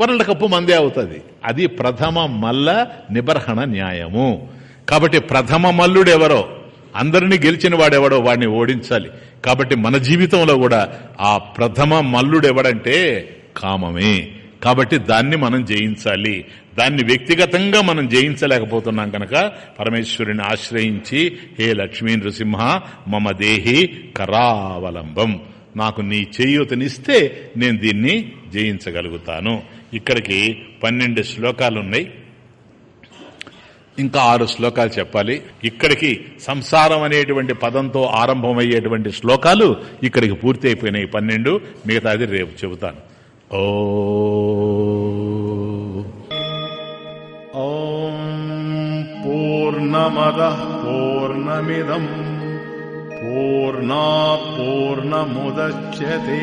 వరల్డ్ కప్పు మందే అవుతుంది. అది ప్రథమ మల్ల నిబర్హణ న్యాయము. కాబట్టి ప్రథమ మల్లుడు ఎవరో అందరినీ గెలిచిన వాడెవడో వాడిని ఓడించాలి. కాబట్టి మన జీవితంలో కూడా ఆ ప్రథమ మల్లుడు ఎవడంటే కామమే. కాబట్టి దాన్ని మనం జయించాలి. దాన్ని వ్యక్తిగతంగా మనం జయించలేకపోతున్నాం కనుక పరమేశ్వరుని ఆశ్రయించి హే లక్ష్మీ నృసింహ మమ దేహి కరావలంబం. నాకు నీ చేయూతనిస్తే నేను దీన్ని జయించగలుగుతాను. ఇక్కడికి పన్నెండు శ్లోకాలు ఉన్నాయి ఇంకా ఆరు శ్లోకాలు చెప్పాలి. ఇక్కడికి సంసారం అనేటువంటి పదంతో ఆరంభమయ్యేటువంటి శ్లోకాలు ఇక్కడికి పూర్తి అయిపోయినాయి పన్నెండు మిగతాది రేపు చెబుతాను. ఓ పూర్ణమద పూర్ణమిదం పూర్ణా పూర్ణముద్యతే